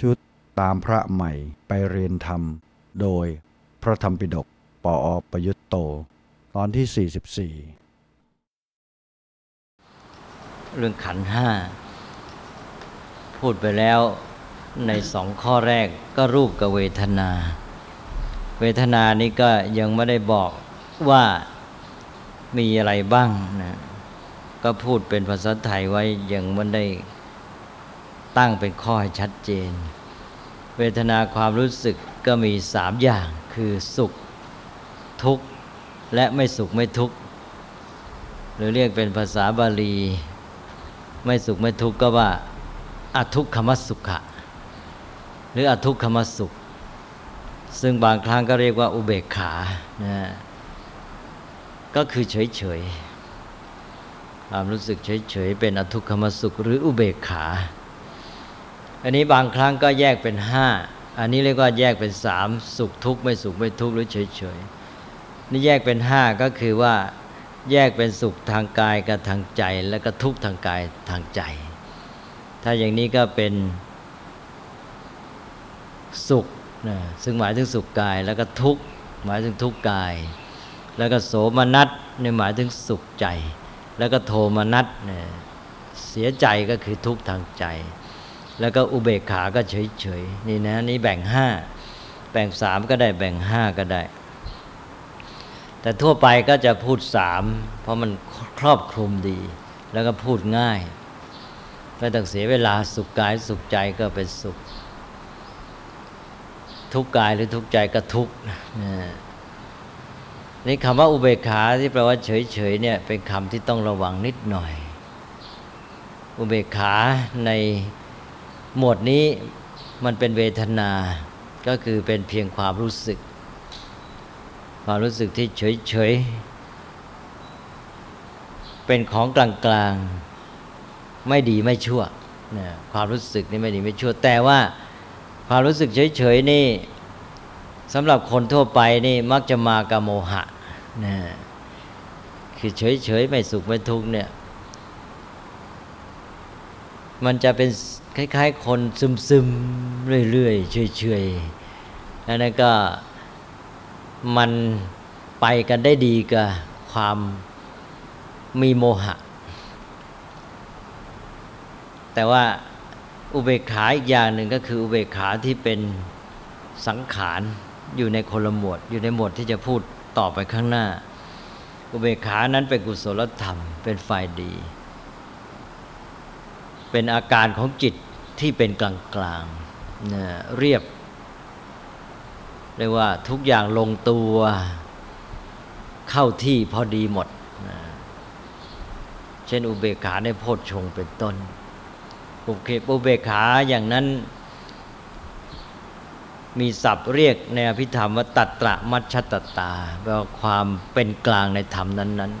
ชุดตามพระใหม่ไปเรียนธรรม โดยพระธรรมปิฎกปออประยุตโต ตอนที่เรื่องขันห้า พูดไปแล้วในสองข้อแรกก็รูปกับเวทนา เวทนานี้ก็ยังไม่ได้บอกว่ามีอะไรบ้างนะก็พูดเป็นภาษาไทยไว้ยังไม่ได้ ตั้งเป็นข้อให้ชัดเจน เวทนาความรู้สึกก็มีสามอย่างคือสุขทุกข์และไม่สุขไม่ทุกข์หรือเรียกเป็นภาษาบาลี ไม่สุขไม่ทุกข์ก็ว่าอทุกขมสุขะหรืออทุกขมสุข ซึ่งบางครั้งก็เรียกว่าอุเบกขานะก็คือเฉยเฉยความรู้สึกเฉยเฉยเป็นอทุกขมสุข หรืออุเบกขา อันนี้บางครั้งก็แยกเป็นห้าอันนี้เรียกว่าแยกเป็นสามสุขทุกข์ไม่สุขไม่ทุกข์หรือเฉยเฉยนี่แยกเป็นห้าก็คือว่าแยกเป็นสุขทางกายกับทางใจ แล้วก็ทุกข์ทางกายทางใจ ถ้าอย่างนี้ก็เป็นสุขนะซึ่งหมายถึงสุขกาย แล้วก็ทุกข์หมายถึงทุกข์กาย แล้วก็โสมนัสในหมายถึงสุขใจ แล้วก็โทมนัสเนี่ยเสียใจก็คือทุกข์ทางใจ แล้วก็อุเบกขาก็เฉยเฉยนี่นะนี่แบ่งห้าแบ่งสามก็ได้แบ่งห้าก็ได้ แต่ทั่วไปก็จะพูดสามเพราะมันครอบคลุมดี แล้วก็พูดง่ายไม่ต้องเสียเวลาสุขกายสุขใจก็เป็นสุข ทุกกายหรือทุกใจก็ทุกนี่คำว่าอุเบกขาที่แปลว่าเฉยๆเนี่ยเป็นคำที่ต้องระวังนิดหน่อย อุเบกขาใน หมวดนี้มันเป็นเวทนาก็คือเป็นเพียงความรู้สึก ความรู้สึกที่เฉยๆเป็นของกลางๆไม่ดีไม่ชั่วนะความรู้สึกนี่ไม่ดีไม่ชั่ว แต่ว่าความรู้สึกเฉยๆนี่สำหรับคนทั่วไปนี่มักจะมากับโมหะนะคือเฉยๆไม่สุขไม่ทุกข์เนี่ย มันจะเป็น คล้าย ๆ คนซึมๆเรื่อยๆเฉยๆแล้วนั่นก็มันไปกันได้ดีกับความมีโมหะ แต่ว่าอุเบกขาอีกอย่างหนึ่งก็คืออุเบกขาที่เป็นสังขารอยู่ในคนละหมวด อยู่ในหมวดที่จะพูดต่อไปข้างหน้า อุเบกขานั้นเป็นกุศลธรรม เป็นฝ่ายดี เป็นอาการของจิต ที่เป็นกลางกลางนะเรียบ เรียกว่าทุกอย่างลงตัวเข้าที่พอดีหมดนะเช่นอุเบกขาในโพชฌงเป็นต้นอุเบกขาอย่างนั้น มีศัพท์เรียกในอภิธรรมว่าตัตตะมัชชตตาแปลว่าความเป็นกลางในธรรมนั้น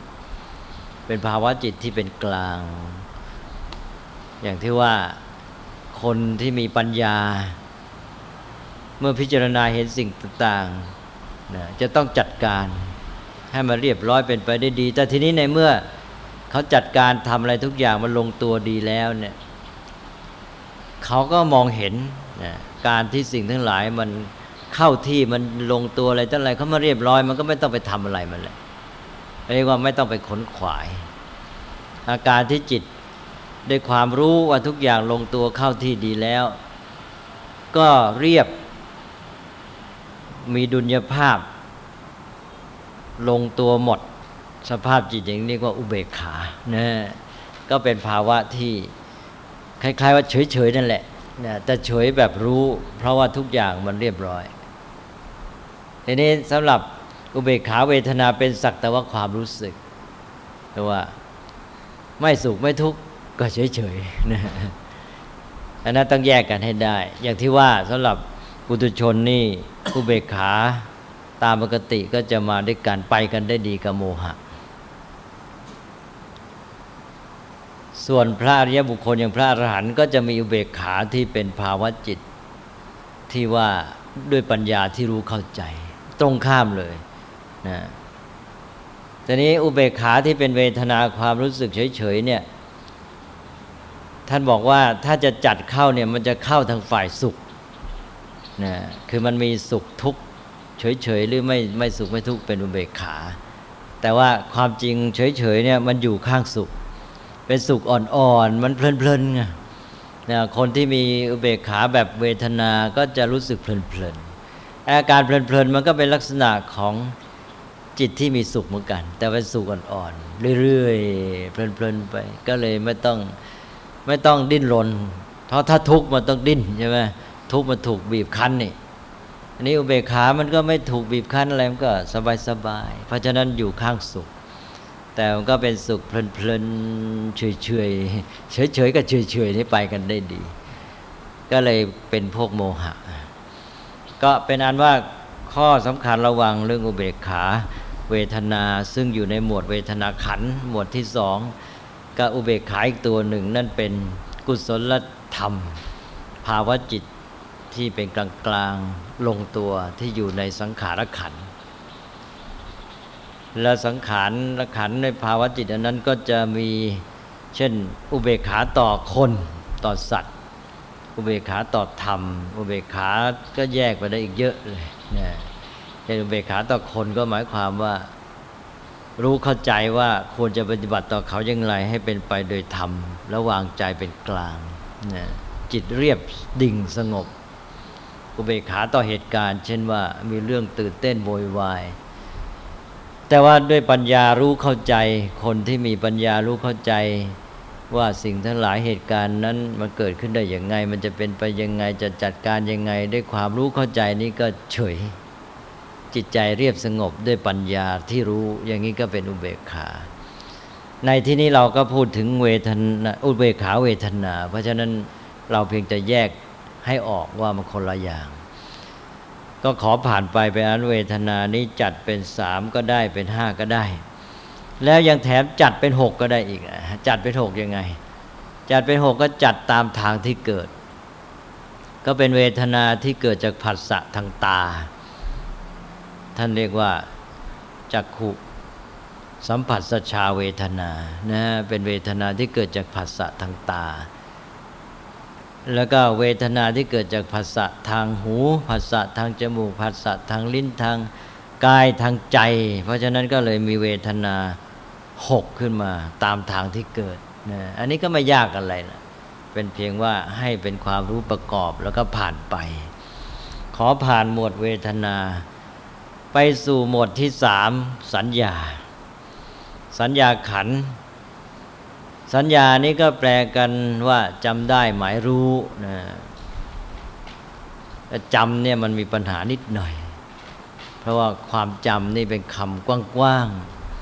ๆ เป็นภาวะจิตที่เป็นกลาง อย่างที่ว่า คนที่มีปัญญา เมื่อพิจารณาเห็นสิ่งต่างๆนะจะต้องจัดการให้มันเรียบร้อยเป็นไปได้ดี แต่ทีนี้ในเมื่อเขาจัดการทำอะไรทุกอย่างมันลงตัวดีแล้วเนี่ยเขาก็มองเห็นนะการที่สิ่งทั้งหลายมันเข้าที่มันลงตัวอะไรทั้งหลายเขามาเรียบร้อย มันก็ไม่ต้องไปทำอะไรมันเลยเรียกว่าไม่ต้องไปขนขวาย อาการที่จิต ด้วยความรู้ว่าทุกอย่างลงตัวเข้าที่ดีแล้ว ก็เรียบ มีดุลยภาพ ลงตัวหมด สภาพจิตอย่างนี้ก็อุเบกขานะก็เป็นภาวะที่คล้ายๆว่าเฉยๆนั่นแหละนะแต่เฉยแบบรู้ เพราะว่าทุกอย่างมันเรียบร้อยทีนี้สำหรับอุเบกขาเวทนาเป็นสักแต่ว่าความรู้สึกแต่ว่าไม่สุขไม่ทุกข์ ก็เฉยๆนะอันนั้นต้องแยกกันให้ได้ อย่างที่ว่าสำหรับปุถุชนนี่อุเบกขาตามปกติก็จะมาด้วยกันไปกันได้ดีกับโมหะ ส่วนพระอริยบุคคลอย่างพระอรหันต์ก็จะมีอุเบกขาที่เป็นภาวะจิต ที่ว่าด้วยปัญญาที่รู้เข้าใจ ตรงข้ามเลยนะทีนี้อุเบกขาที่เป็นเวทนาความรู้สึกเฉยๆเนี่ย ท่านบอกว่าถ้าจะจัดเข้าเนี่ยมันจะเข้าทางฝ่ายสุขนะคือมันมีสุขทุกข์เฉยๆหรือไม่ไม่สุขไม่ทุกข์เป็นอุเบกขา แต่ว่าความจริงเฉยๆเนี่ยมันอยู่ข้างสุข เป็นสุขอ่อนๆมันเพลินๆไงนะคนที่มีอุเบกขาแบบเวทนาก็จะรู้สึกเพลินๆอาการเพลินๆมันก็เป็นลักษณะของจิตที่มีสุขเหมือนกัน แต่เป็นสุขอ่อนๆเรื่อยๆเพลินๆไป ก็เลยไม่ต้อง ไม่ต้องดิ้นรนเพราะถ้าทุกข์มันต้องดิ้นใช่ไหมทุกข์มันถูกบีบคั้นนี่อันนี้อุเบกขา มันก็ไม่ถูกบีบคั้นอะไรมันก็สบายสบายเพราะฉะนั้นอยู่ข้างสุข แต่มันก็เป็นสุขเพลินๆเฉยๆเฉยๆกับเฉยๆนี่ไปกันได้ดี ก็เลยเป็นพวกโมหะ ก็เป็นอันว่าข้อสำคัญระวังเรื่องอุเบกขา เวทนาซึ่งอยู่ในหมวดเวทนาขันหมวดที่สอง กับอุเบกขาอีกตัวหนึ่ง นั่นเป็นกุศลธรรม ภาวะจิตที่เป็นกลางกลางลงตัวที่อยู่ในสังขารขัน และสังขารขันในภาวะจิตอันนั้นก็จะมีเช่น อุเบกขาต่อคนต่อสัตว์ อุเบกขาต่อธรรม อุเบกขาก็แยกไปได้อีกเยอะเลยเนี่ยเช่นอุเบกขาต่อคนก็หมายความว่า รู้เข้าใจว่าควรจะปฏิบัติต่อเขาอย่างไรให้เป็นไปโดยธรรมและวางใจเป็นกลางนี่ยจิตเรียบดิ่งสงบ อุเบกขาต่อเหตุการณ์ เช่นว่ามีเรื่องตื่นเต้นโวยวาย แต่ว่าด้วยปัญญารู้เข้าใจ คนที่มีปัญญารู้เข้าใจ ว่าสิ่งทั้งหลายเหตุการณ์นั้นมันเกิดขึ้นได้อย่างไง มันจะเป็นไปยังไงจะจัดการยังไง ด้วยความรู้เข้าใจนี้ก็เฉย จิตใจเรียบสงบด้วยปัญญาที่รู้อย่างนี้ก็เป็นอุเบกขา ในที่นี้เราก็พูดถึงเวทนาอุเบกขาเวทนา เพราะฉะนั้นเราเพียงจะแยกให้ออกว่ามันคนละอย่าง ก็ขอผ่านไปเป็นอันเวทนานี้จัดเป็นสามก็ได้เป็นห้าก็ได้ แล้วยังแถมจัดเป็นหกก็ได้อีกจัดเป็นหกยังไง จัดเป็นหกก็จัดตามทางที่เกิด ก็เป็นเวทนาที่เกิดจากผัสสะทางตา ท่านเรียกว่าจักขุสัมผัสสชาเวทนานะเป็นเวทนาที่เกิดจากผัสสะทางตา แล้วก็เวทนาที่เกิดจากผัสสะทางหูผัสสะทางจมูกผัสสะทางลิ้นทางกายทางใจ เพราะฉะนั้นก็เลยมีเวทนาหกขึ้นมาตามทางที่เกิดนะอันนี้ก็ไม่ยากอะไรนะเป็นเพียงว่าให้เป็นความรู้ประกอบแล้วก็ผ่านไป ขอผ่านหมวดเวทนา ไปสู่หมวดที่สามสัญญา สัญญาขัน สัญญานี้ก็แปลกันว่าจำได้หมายรู้นะจำเนี่ยมันมีปัญหานิดหน่อย เพราะว่าความจำนี่เป็นคำกว้าง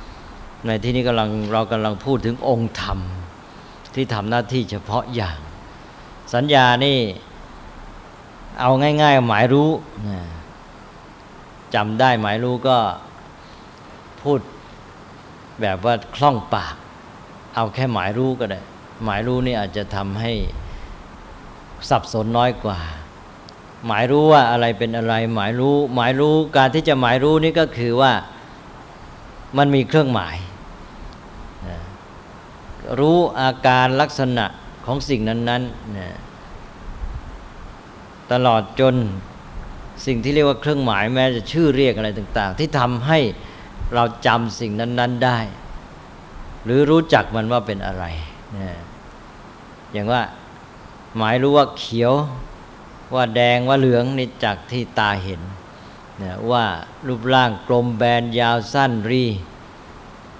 ๆในที่นี้กำลังเรากำลังพูดถึงองค์ธรรม ที่ทำหน้าที่เฉพาะอย่าง สัญญานี่เอาง่าย ๆ หมายรู้นะ จำได้หมายรู้ก็พูดแบบว่าคล่องปาก เอาแค่หมายรู้ก็ได้ หมายรู้นี่อาจจะทำให้สับสนน้อยกว่า หมายรู้ว่าอะไรเป็นอะไร หมายรู้ หมายรู้การที่จะหมายรู้นี่ก็คือว่ามันมีเครื่องหมาย รู้อาการลักษณะของสิ่งนั้นๆตลอดจน สิ่งที่เรียกว่าเครื่องหมายแม้จะชื่อเรียกอะไรต่าง ๆ ที่ทำให้เราจำสิ่งนั้น ๆได้ หรือรู้จักมันว่าเป็นอะไรนะอย่างว่าหมายรู้ว่าเขียวว่าแดงว่าเหลืองนี่จากที่ตาเห็นนะว่ารูปร่างกลมแบนยาวสั้นรี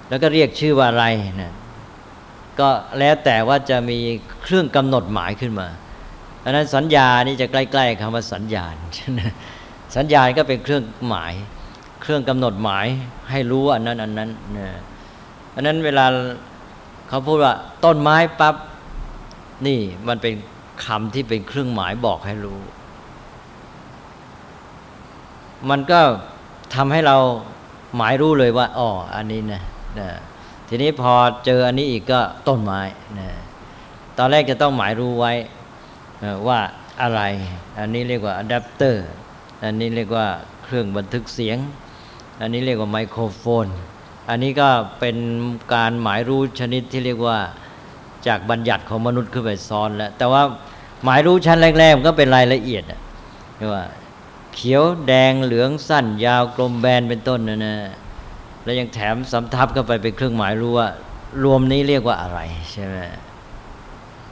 แล้วก็เรียกชื่อว่าอะไรนะก็แล้วแต่ว่าจะมีเครื่องกำหนดหมายขึ้นมาอันนั้นสัญญานี่จะใกล้ ๆคำว่าสัญญาณ สัญญาณก็เป็นเครื่องหมาย เครื่องกำหนดหมายให้รู้อันนั้นอันนั้นนะอันนั้นเวลาเขาพูดว่าต้นไม้ปับ๊บนี่มันเป็นคำที่เป็นเครื่องหมายบอกให้รู้ มันก็ทำให้เราหมายรู้เลยว่าอ๋ออันนี้นะนะทีนี้พอเจออันนี้อีกก็ต้นไม้นะตอนแรกจะต้องหมายรู้ไว้ว่าอะไร อันนี้เรียกว่าอะแดปเตอร์ อันนี้เรียกว่าเครื่องบันทึกเสียง อันนี้เรียกว่าไมโครโฟน อันนี้ก็เป็นการหมายรู้ชนิดที่เรียกว่าจากบัญญัติของมนุษย์ขึ้นไปซ้อนแล้ว แต่ว่าหมายรู้ชั้นแรกๆก็เป็นรายละเอียดว่าเขียวแดงเหลืองสั้น ยาวกลมแบนเป็นต้นนะนะแล้วยังแถมสำทับเข้าไปเป็นเครื่องหมายรู้ว่ารวมนี้เรียกว่าอะไรใช่ไหม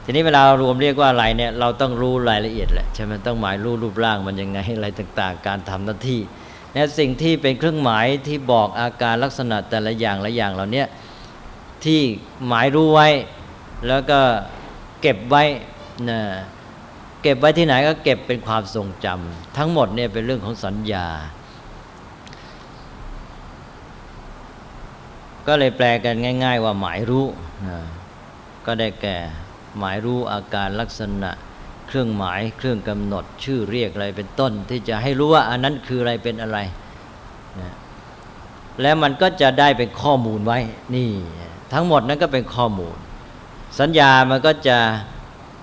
ทีนี้เวลารวมเรียกว่าอะไรเนี่ยเราต้องรู้รายละเอียดแหละใช่ไหมต้องหมายรู้รูปร่างมันยังไงอะไรต่างๆ การทำหน้าที่เนี่ยสิ่งที่เป็นเครื่องหมายที่บอกอาการลักษณะแต่ละอย่างละอย่างเหล่านี้ที่หมายรู้ไว้ แล้วก็เก็บไว้นะเก็บไว้ที่ไหนก็เก็บเป็นความทรงจำทั้งหมดเนี่ยเป็นเรื่องของสัญญา ก็เลยแปลกันง่าย ๆ ว่าหมายรู้นะก็ได้แก่ หมายรู้อาการลักษณะ เครื่องหมายเครื่องกำหนดชื่อเรียกอะไรเป็นต้น ที่จะให้รู้ว่าอันนั้นคืออะไรเป็นอะไรนะแล้วมันก็จะได้เป็นข้อมูลไว้นี่ ทั้งหมดนั้นก็เป็นข้อมูล สัญญามันก็จะ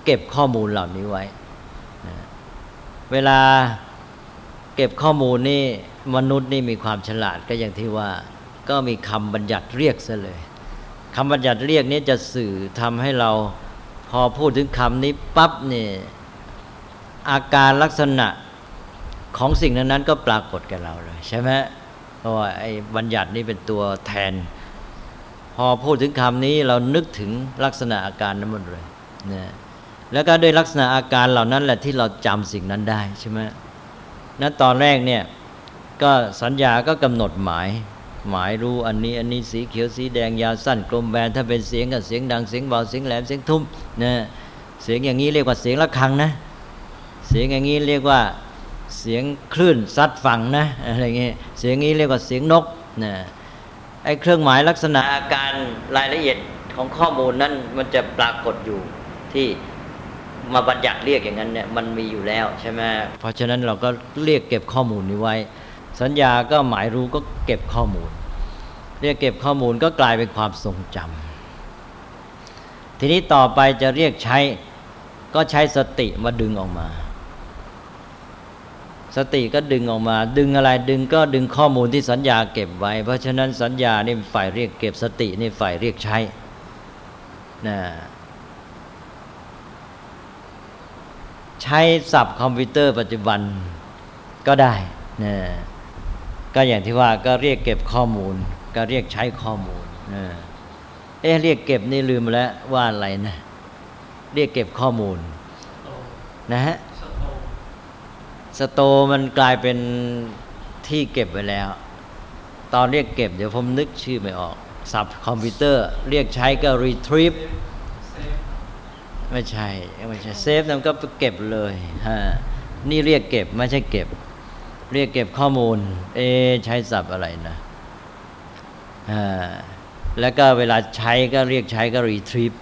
เก็บข้อมูลเหล่านี้ไว้นะเวลาเก็บข้อมูลนี่มนุษย์นี่มีความฉลาดก็อย่างที่ว่าก็มีคำบัญญัติเรียกซะเลยคำบัญญัติเรียกนี้จะสื่อทำให้เรา พอพูดถึงคำนี้ปั๊บเนี่ยอาการลักษณะของสิ่งนั้นนั้นก็ปรากฏแกับเราเลยใช่ไหมเพราะว่าไอ้บัญญัตินี้เป็นตัวแทน พอพูดถึงคำนี้เรานึกถึงลักษณะอาการนั้นหมดเลยนะแล้วก็ด้วยลักษณะอาการเหล่านั้นแหละที่เราจำสิ่งนั้นได้ใช่ไหมนั้นตอนแรกเนี่ยก็สัญญาก็กำหนดหมาย หมายรู้อันนี้อันนี้สีเขียวสีแดงยาวสั้นกลมแบนถ้าเป็นเสียงก็เสียงดังเสียงเบาเสียงแหลมเสียงทุ้มนะเสียงอย่างนี้เรียกว่าเสียงะระฆังนะ เสียงอย่างนี้เรียกว่าเสียงคลื่นซัดฝั่งนะอะไรเงี้ยเสียงนี้เรียกว่าเสียงนกนะไอ้เครื่องหมายลักษณะอาการรายละเอียดของข้อมูลนั้นมันจะปรากฏอยู่ที่มาบัญญัติเรียกอย่างนั้นเนี่ยมันมีอยู่แล้วใช่ไหมเพราะฉะนั้นเราก็เรียกเก็บข้อมูลนี้ไว้ สัญญาก็หมายรู้ก็เก็บข้อมูล เรียกเก็บข้อมูลก็กลายเป็นความทรงจำทีนี้ต่อไปจะเรียกใช้ก็ใช้สติมาดึงออกมา สติก็ดึงออกมา ดึงอะไรดึงก็ดึงข้อมูลที่สัญญาเก็บไว้ เพราะฉะนั้นสัญญานี่ฝ่ายเรียกเก็บสตินี่ฝ่ายเรียกใช้นะใช้ศัพท์คอมพิวเตอร์ปัจจุบันก็ได้นะ ก็อย่างที่ว่าก็เรียกเก็บข้อมูล ก็เรียกใช้ข้อมูลนะเอ๊ะเรียกเก็บนี่ลืมแล้วว่าอะไรนะ เรียกเก็บข้อมูลนะฮะสโตมันกลายเป็นที่เก็บไว้แล้ว ตอนเรียกเก็บเดี๋ยวผมนึกชื่อไม่ออกสับคอมพิวเตอร์ เรียกใช้ก็ retrieve ไม่ใช่ไม่ใช่เซฟนั่นก็เก็บเลยฮะนี่เรียกเก็บไม่ใช่เก็บ เรียกเก็บข้อมูล เอ ใช้ศัพท์อะไรนะอ่าแล้วก็เวลาใช้ก็เรียกใช้ก็ retrieve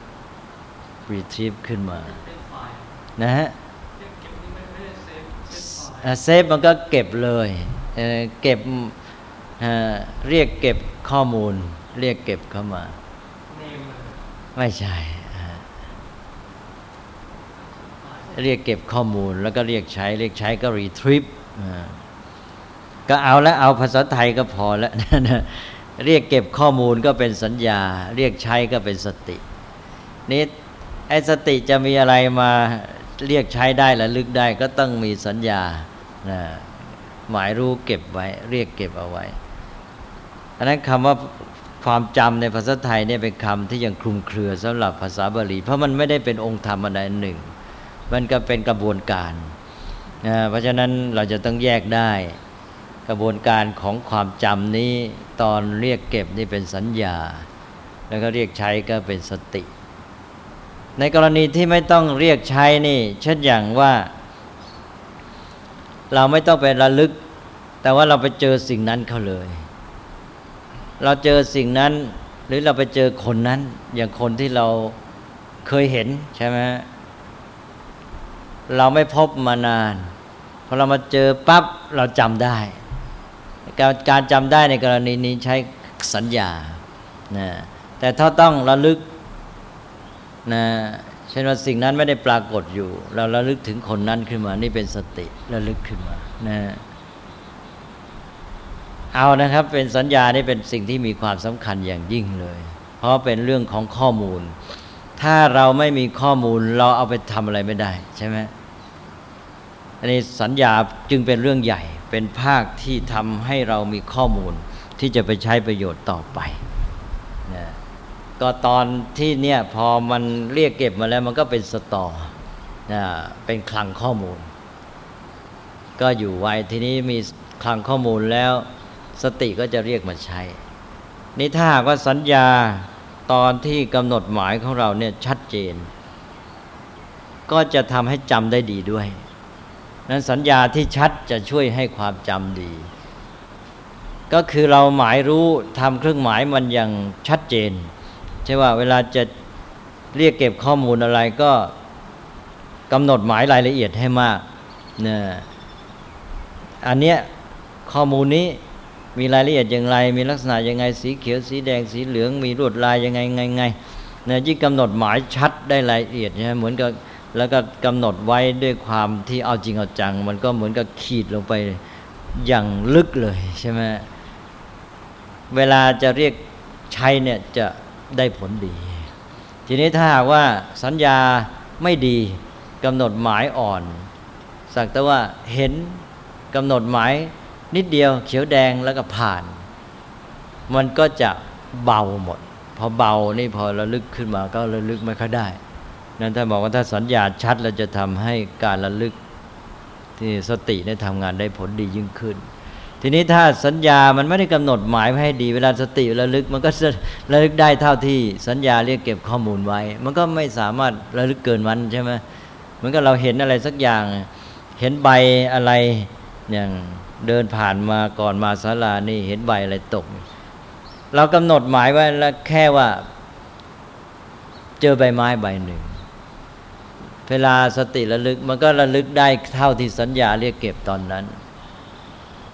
retrieve ขึ้นมา นะฮะเซฟมันก็เก็บเลยเเก็บเรียกเก็บข้อมูล เรียกเก็บเข้ามา ไม่ใช่ เรียกเก็บข้อมูลแล้วก็เรียกใช้ เรียกใช้ก็ retrieve ก็เอาแล้วเอาภาษาไทยก็พอแล้วเรียกเก็บข้อมูลก็เป็นสัญญา เรียกใช้ก็เป็นสตินี่ไอ้สติจะมีอะไรมาเรียกใช้ได้และลึกได้ก็ต้องมีสัญญานะหมายรู้เก็บไว้ เรียกเก็บเอาไว้อันนั้นคำว่าความจำในภาษาไทยเนี่ยเป็นคำที่ยังคลุมเครือสำหรับภาษาบาลี เพราะมันไม่ได้เป็นองค์ธรรมอันหนึ่ง มันก็เป็นกระบวนการนะเพราะฉะนั้นเราจะต้องแยกได้ กระบวนการของความจำนี้ตอนเรียกเก็บนี่เป็นสัญญา แล้วก็เรียกใช้ก็เป็นสติ ในกรณีที่ไม่ต้องเรียกใช้นี่ เช่นอย่างว่า เราไม่ต้องไประลึก แต่ว่าเราไปเจอสิ่งนั้นเขาเลย เราเจอสิ่งนั้น หรือเราไปเจอคนนั้น อย่างคนที่เราเคยเห็นใช่ไหมเราไม่พบมานานพอเรามาเจอปั๊บเราจำได้ การการจำได้ในกรณีนี้ใช้สัญญานะแต่ถ้าต้องระลึกนะเช่นว่าสิ่งนั้นไม่ได้ปรากฏอยู่ เราระลึกถึงคนนั้นขึ้นมา นี่เป็นสติระลึกขึ้นมานะเอานะครับ เป็นสัญญานี่เป็นสิ่งที่มีความสำคัญอย่างยิ่งเลย เพราะเป็นเรื่องของข้อมูล ถ้าเราไม่มีข้อมูลเราเอาไปทำอะไรไม่ได้ใช่ไหมอันนี้สัญญาจึงเป็นเรื่องใหญ่ เป็นภาคที่ทำให้เรามีข้อมูลที่จะไปใช้ประโยชน์ต่อไปนะก็ตอนที่เนี่ยพอมันเรียกเก็บมาแล้วมันก็เป็นสตอนะเป็นคลังข้อมูล ก็อยู่ไว้ทีนี้มีคลังข้อมูลแล้วสติก็จะเรียกมาใช้ นี่ถ้าหากว่าสัญญาตอนที่กำหนดหมายของเราเนี่ยชัดเจน ก็จะทำให้จำได้ดีด้วย นั้นสัญญาที่ชัดจะช่วยให้ความจำดี ก็คือเราหมายรู้ทำเครื่องหมายมันอย่างชัดเจน ใช่ว่าเวลาจะเรียกเก็บข้อมูลอะไรก็กำหนดหมายรายละเอียดให้มากเนี่ยอันเนี้ยข้อมูลนี้มีรายละเอียดอย่างไร มีลักษณะยังไงสีเขียวสีแดงสีเหลืองมีลวดลายยังไงไงไงเนี่ยยิ่งกำหนดหมายชัดได้รายละเอียดใช่ไหมเหมือนกับ แล้วก็กำหนดไว้ด้วยความที่เอาจริงเอาจัง มันก็เหมือนกับขีดลงไปอย่างลึกเลยใช่ไหมเวลาจะเรียกใช้เนี่ยจะได้ผลดี ทีนี้ถ้าหากว่าสัญญาไม่ดีกำหนดหมายอ่อน สักแต่ว่าเห็นกำหนดหมายนิดเดียวเขียวแดงแล้วก็ผ่าน มันก็จะเบาหมด พอเบานี่พอระลึกขึ้นมาก็ระลึกไม่ค่อยได้ นั้นถ้าบอกว่าถ้าสัญญาชัดเราจะทำให้การระลึกที่สติได้ทำงานได้ผลดียิ่งขึ้น ทีนี้ถ้าสัญญามันไม่ได้กำหนดหมายให้ดีเวลาสติระลึกมันก็ระลึกได้เท่าที่สัญญาเรียกเก็บข้อมูลไว้ มันก็ไม่สามารถระลึกเกินวันใช่ไหมเหมือนกับเราเห็นอะไรสักอย่าง เห็นใบอะไรอย่างเดินผ่านมาก่อนมาศาลานี่เห็นใบอะไรตก เรากำหนดหมายไว้แล้วแค่ว่า เจอใบไม้ใบหนึ่ง เวลาสติระลึกมันก็ระลึกได้เท่าที่สัญญาเรียกเก็บตอนนั้น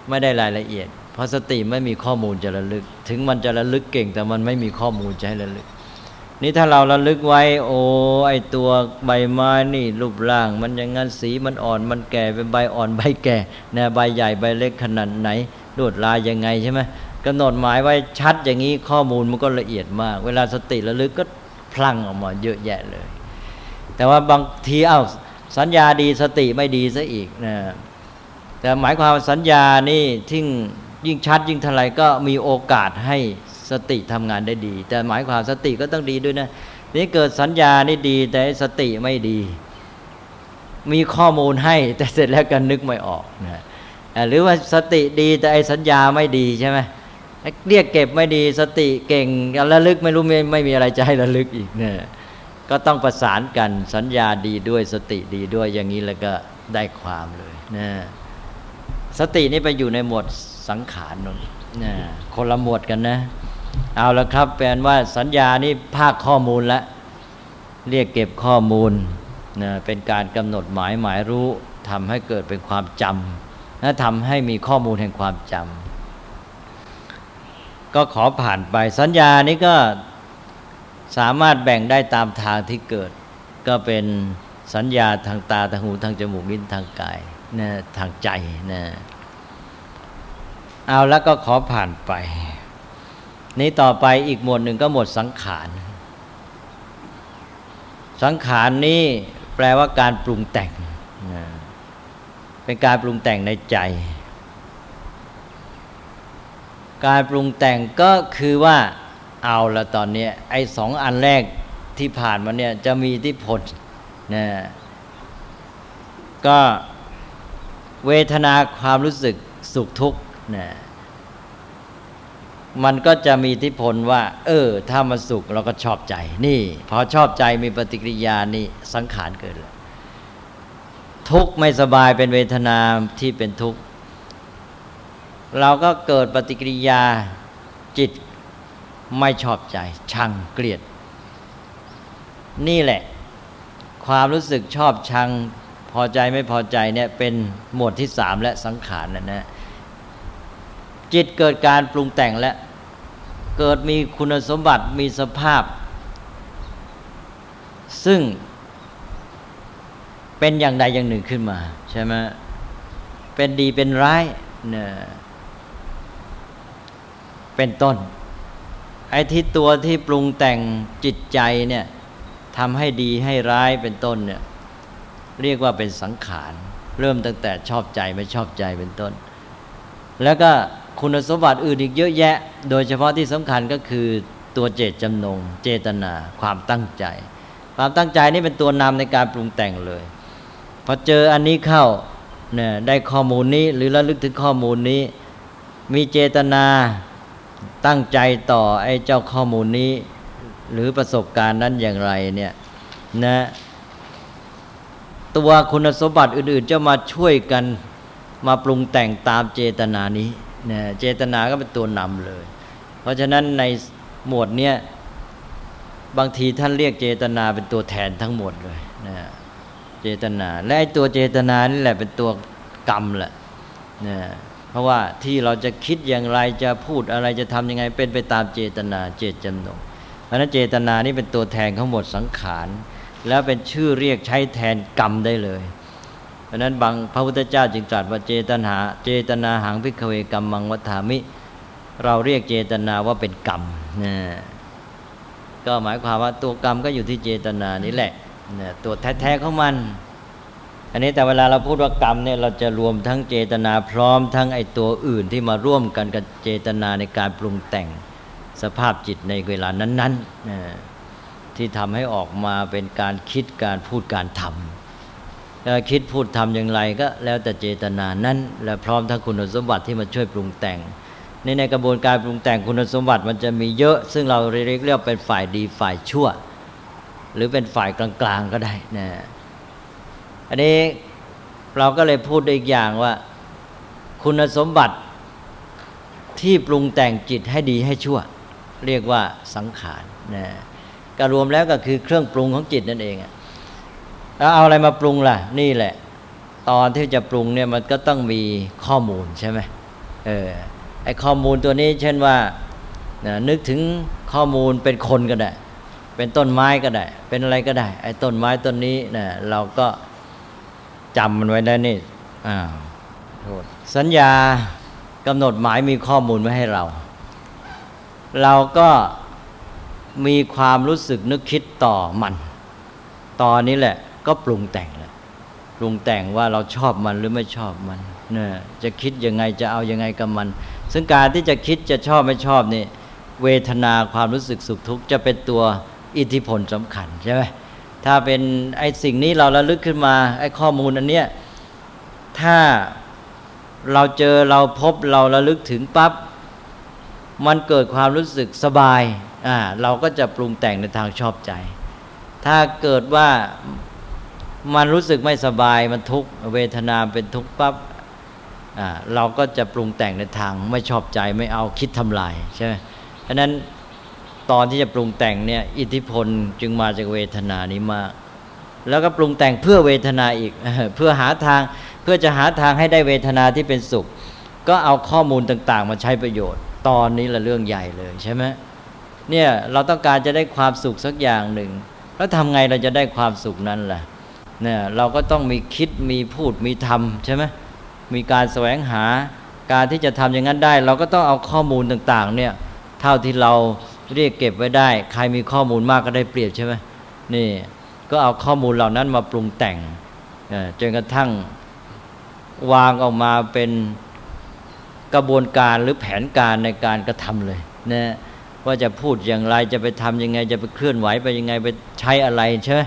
ไม่ได้รายละเอียด เพราะสติไม่มีข้อมูลจะระลึก ถึงมันจะระลึกเก่งแต่มันไม่มีข้อมูลจะให้ระลึก นี่ถ้าเราระลึกไว้ โอ้ไอตัวใบไม้นี่รูปร่าง มันอย่างงั้นสีมันอ่อนมันแก่เป็นใบอ่อนใบแก่นะใบใหญ่ใบเล็กขนาดไหนลวดลายยังไงใช่ไหมกำหนดหมายไว้ชัดอย่างนี้ข้อมูลมันก็ละเอียดมาก เวลาสติระลึกก็พลังออกมาเยอะแยะเลย แต่ว่าบางทีเอ้าสัญญาดีสติไม่ดีซะอีกนะแต่หมายความสัญญานี่ทิ้งยิ่งชัดยิ่งเท่าไรก็มีโอกาสให้สติทำงานได้ดี แต่หมายความสติก็ต้องดีด้วยนะนี่เกิดสัญญานี่ดี แต่สติไม่ดี มีข้อมูลให้ แต่เสร็จแล้วก็นึกไม่ออกนะหรือว่าสติดีแต่ไอ้สัญญาไม่ดีใช่ไหมเรียกเก็บไม่ดีสติเก่งระลึกไม่รู้ไม่ไม่มีอะไรจะให้ระลึกอีกเนี่ย ก็ต้องประสานกันสัญญาดีด้วยสติดีด้วยอย่างนี้แล้วก็ได้ความเลยนะสตินี่ไปอยู่ในหมวดสังขารนนนะคนละหมวดกันนะ เอาละครับแปลว่าสัญญานี่ภาคข้อมูลละเรียกเก็บข้อมูลนะเป็นการกำหนดหมายหมายรู้ทำให้เกิดเป็นความจำและทำให้มีข้อมูลแห่งความจำก็ขอผ่านไปสัญญานี้ก็ สามารถแบ่งได้ตามทางที่เกิด ก็เป็นสัญญาทางตาทางหูทางจมูกลิ้นทางกายนะทางใจนะเอาแล้วก็ขอผ่านไป นี้ต่อไปอีกหมวดหนึ่งก็หมวดสังขาร สังขารนี้แปลว่าการปรุงแต่งนะเป็นการปรุงแต่งในใจ การปรุงแต่งก็คือว่า เอาละตอนนี้ไอ้สองอันแรกที่ผ่านมาเนี่ยจะมีที่ผลนะก็เวทนาความรู้สึกสุขทุกข์นะมันก็จะมีทิพลว่า เออ ถ้ามันสุขเราก็ชอบใจ นี่ พอชอบใจมีปฏิกิริยานี่สังขารเกิดเลยทุกข์ไม่สบายเป็นเวทนาที่เป็นทุกข์เราก็เกิดปฏิกิริยาจิต ไม่ชอบใจ ชังเกลียด นี่แหละ ความรู้สึกชอบชังพอใจไม่พอใจเนี่ยเป็นหมวดที่สามและสังขารนะนะจิตเกิดการปรุงแต่งและ เกิดมีคุณสมบัติมีสภาพ ซึ่งเป็นอย่างใดอย่างหนึ่งขึ้นมา ใช่ไหมเป็นดีเป็นร้ายเนี่ยเป็นต้น ไอ้ที่ตัวที่ปรุงแต่งจิตใจเนี่ยทำให้ดีให้ร้ายเป็นต้นเนี่ยเรียกว่าเป็นสังขาร เริ่มตั้งแต่ชอบใจไม่ชอบใจเป็นต้น แล้วก็คุณสมบัติอื่นอีกเยอะแยะ โดยเฉพาะที่สำคัญก็คือตัวเจตจำนง เจตนา ความตั้งใจ ความตั้งใจนี่เป็นตัวนำในการปรุงแต่งเลยพอเจออันนี้เข้าเนี่ยได้ข้อมูลนี้หรือระลึกถึงข้อมูลนี้ มีเจตนา ตั้งใจต่อไอ้เจ้าข้อมูลนี้ หรือประสบการณ์นั้นอย่างไรเนี่ยนะตัวคุณสมบัติอื่น ๆ จะมาช่วยกันมาปรุงแต่งตามเจตนานี้นะเจตนาก็เป็นตัวนำเลย เพราะฉะนั้นในหมวดเนี้ยบางทีท่านเรียกเจตนาเป็นตัวแทนทั้งหมดเลยนะเจตนา และไอ้ตัวเจตนานี่แหละเป็นตัวกรรมแหละนะ เพราะว่าที่เราจะคิดอย่างไรจะพูดอะไรจะทำยังไงเป็นไปตามเจตนาเจตจำนงเพราะนั้นเจตนานี่เป็นตัวแทนของหมดสังขารแล้วเป็นชื่อเรียกใช้แทนกรรมได้เลย เพราะนั้นบางพระพุทธเจ้าจึงตรัสว่าเจตนาเจตนาหังพิกเวกรรมมังวัฏามิ เราเรียกเจตนาว่าเป็นกรรมนะก็หมายความว่าตัวกรรมก็อยู่ที่เจตนานี่แหละนะตัวแท้ๆของมัน อันนี้แต่เวลาเราพูดว่ากรรมเนี่ยเราจะรวมทั้งเจตนาพร้อมทั้งไอตัวอื่นที่มาร่วมกันกับเจตนาในการปรุงแต่งสภาพจิตในเวลานั้นๆนะที่ทำให้ออกมาเป็นการคิดการพูดการทำแล้วคิดพูดทำอย่างไรก็แล้วแต่เจตนานั้น และพร้อมทั้งคุณสมบัติที่มาช่วยปรุงแต่งในในกระบวนการปรุงแต่งคุณสมบัติมันจะมีเยอะ ซึ่งเราเรียกเรียกเป็นฝ่ายดีฝ่ายชั่ว หรือเป็นฝ่ายกลางๆก็ได้นะ อันนี้เราก็เลยพูดอีกอย่างว่า คุณสมบัติที่ปรุงแต่งจิตให้ดีให้ชั่ว เรียกว่าสังขารนะก็รวมแล้วก็คือเครื่องปรุงของจิตนั่นเองแล้วเอาอะไรมาปรุงล่ะ นี่แหละ ตอนที่จะปรุงเนี่ยมันก็ต้องมีข้อมูลใช่ไหมเออไอข้อมูลตัวนี้ เช่นว่านะนึกถึงข้อมูลเป็นคนก็ได้ เป็นต้นไม้ก็ได้ เป็นอะไรก็ได้ ไอ้ต้นไม้ต้นนี้นะเราก็ จำมันไว้ได้นี่อ้าวโทษสัญญากำหนดหมายมีข้อมูลไว้ให้เรา เราก็มีความรู้สึกนึกคิดต่อมัน ตอนนี้แหละก็ปรุงแต่งแหละปรุงแต่งว่าเราชอบมันหรือไม่ชอบมันเนี่ยจะคิดยังไงจะเอายังไงกับมัน ซึ่งการที่จะคิดจะชอบไม่ชอบนี่ เวทนาความรู้สึกสุขทุกข์จะเป็นตัวอิทธิพลสำคัญใช่ไหม ถ้าเป็นไอ้สิ่งนี้เราระลึกขึ้นมาไอ้ข้อมูลอันเนี้ยถ้าเราเจอเราพบเราระลึกถึงปับ๊บมันเกิดความรู้สึกสบายอ่าเราก็จะปรุงแต่งในทางชอบใจ ถ้าเกิดว่ามันรู้สึกไม่สบายมันทุกเวทนาเป็นทุกปั๊บอ่าเราก็จะปรุงแต่งในทางไม่ชอบใจไม่เอาคิดทำลายใช่ไหมเพราะนั้น ตอนที่จะปรุงแต่งเนี่ยอิทธิพลจึงมาจากเวทนานี้มาก แล้วก็ปรุงแต่งเพื่อเวทนาอีกเพื่อหาทางเพื่อจะหาทางให้ได้เวทนาที่เป็นสุข ก็เอาข้อมูลต่างๆ มาใช้ประโยชน์ ตอนนี้ละเรื่องใหญ่เลยใช่ไหมเนี่ยเราต้องการจะได้ความสุขสักอย่างหนึ่ง แล้วทำไงเราจะได้ความสุขนั้นล่ะเนี่ยเราก็ต้องมีคิดมีพูดมีทำใช่ไหมมีการแสวงหาการที่จะทำอย่างนั้นได้ เราก็ต้องเอาข้อมูลต่างๆเนี่ยเท่าที่เรา เรียกเก็บไว้ได้ ใครมีข้อมูลมากก็ได้เปรียบใช่ไหมนี่ก็เอาข้อมูลเหล่านั้นมาปรุงแต่งจนกระทั่งวางออกมาเป็นกระบวนการหรือแผนการในการกระทำเลยนะว่าจะพูดอย่างไรจะไปทํำยังไง จะไปเคลื่อนไหวไปยังไงไปใช้อะไรใช่ไหม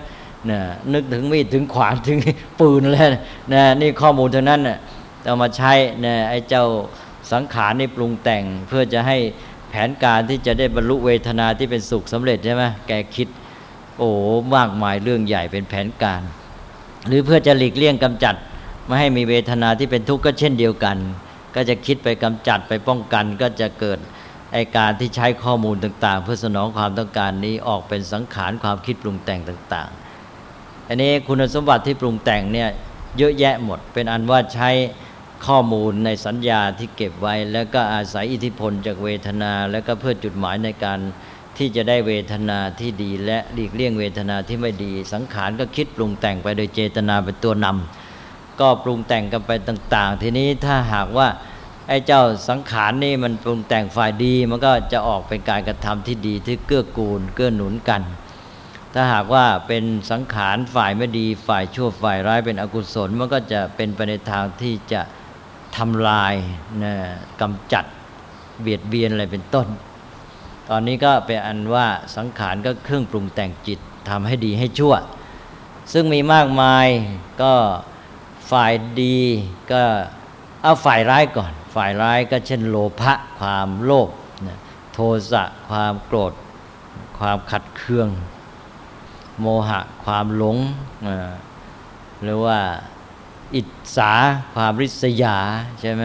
นะนึกถึงมีดถึงขวานถึงปืนแล้วนะนี่ข้อมูลเท่านั้นนะ่ะเอามาใช้นะไอ้เจ้าสังขารนี่ปรุงแต่งเพื่อจะให้ ผนการที่จะได้บรรลุเวทนาที่เป็นสุขสำเร็จใช่ไหมแกคิด โอ้มากมายเรื่องใหญ่เป็นแผนการ หรือเพื่อจะหลีกเลี่ยงกำจัดไม่ให้มีเวทนาที่เป็นทุกข์ก็เช่นเดียวกัน ก็จะคิดไปกำจัดไปป้องกันก็จะเกิดไอการที่ใช้ข้อมูลต่างๆ เพื่อสนองความต้องการนี้ออกเป็นสังขารความคิดปรุงแต่งต่างๆ อันนี้คุณสมบัติที่ปรุงแต่งเนี่ยเยอะแยะหมดเป็นอันว่าใช้ ข้อมูลในสัญญาที่เก็บไว้ แล้วก็อาศัยอิทธิพลจากเวทนา แล้วก็เพื่อจุดหมายในการที่จะได้เวทนาที่ดีและหลีกเลี่ยงเวทนาที่ไม่ดี สังขารก็คิดปรุงแต่งไปโดยเจตนาเป็นตัวนำก็ปรุงแต่งกันไปต่าง ๆ ทีนี้ถ้าหากว่าไอ้เจ้าสังขารนี่มันปรุงแต่งฝ่ายดี มันก็จะออกเป็นการกระทำที่ดีที่เกื้อกูลเกื้อหนุนกัน ถ้าหากว่าเป็นสังขารฝ่ายไม่ดีฝ่ายชั่วฝ่ายร้ายเป็นอกุศลมันก็จะเป็นไปในทางที่จะ ทำลายนะกำจัดเบียดเบียนอะไรเป็นต้น ตอนนี้ก็เป็นอันว่าสังขารก็เครื่องปรุงแต่งจิตทำให้ดีให้ชั่ว ซึ่งมีมากมายก็ฝ่ายดีก็เอาฝ่ายร้ายก่อน ฝ่ายร้ายก็เช่นโลภะความโลภโทสะความโกรธ ความขัดเคือง โมหะความหลงหรือว่า อิจฉาความริษยาใช่ไหม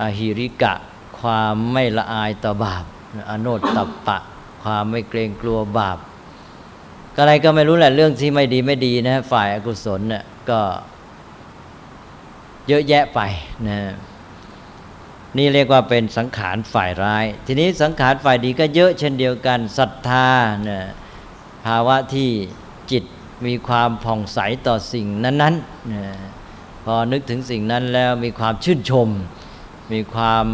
อหิริกะ ความไม่ละอายต่อบาปอโนตตปะ ความไม่เกรงกลัวบาปอะไรก็ไม่รู้แหละเรื่องที่ไม่ดีไม่ดีนะ ฝ่ายอากุศลเนี่ยก็เยอะแยะไปนะนี่เรียกว่าเป็นสังขารฝ่ายร้าย ทีนี้สังขารฝ่ายดีก็เยอะเช่นเดียวกันศรัทธานะภาวะที่จิต มีความผ่องใสต่อสิ่งนั้นๆนะพอนึกถึงสิ่งนั้นแล้วมีความชื่นชม มีความ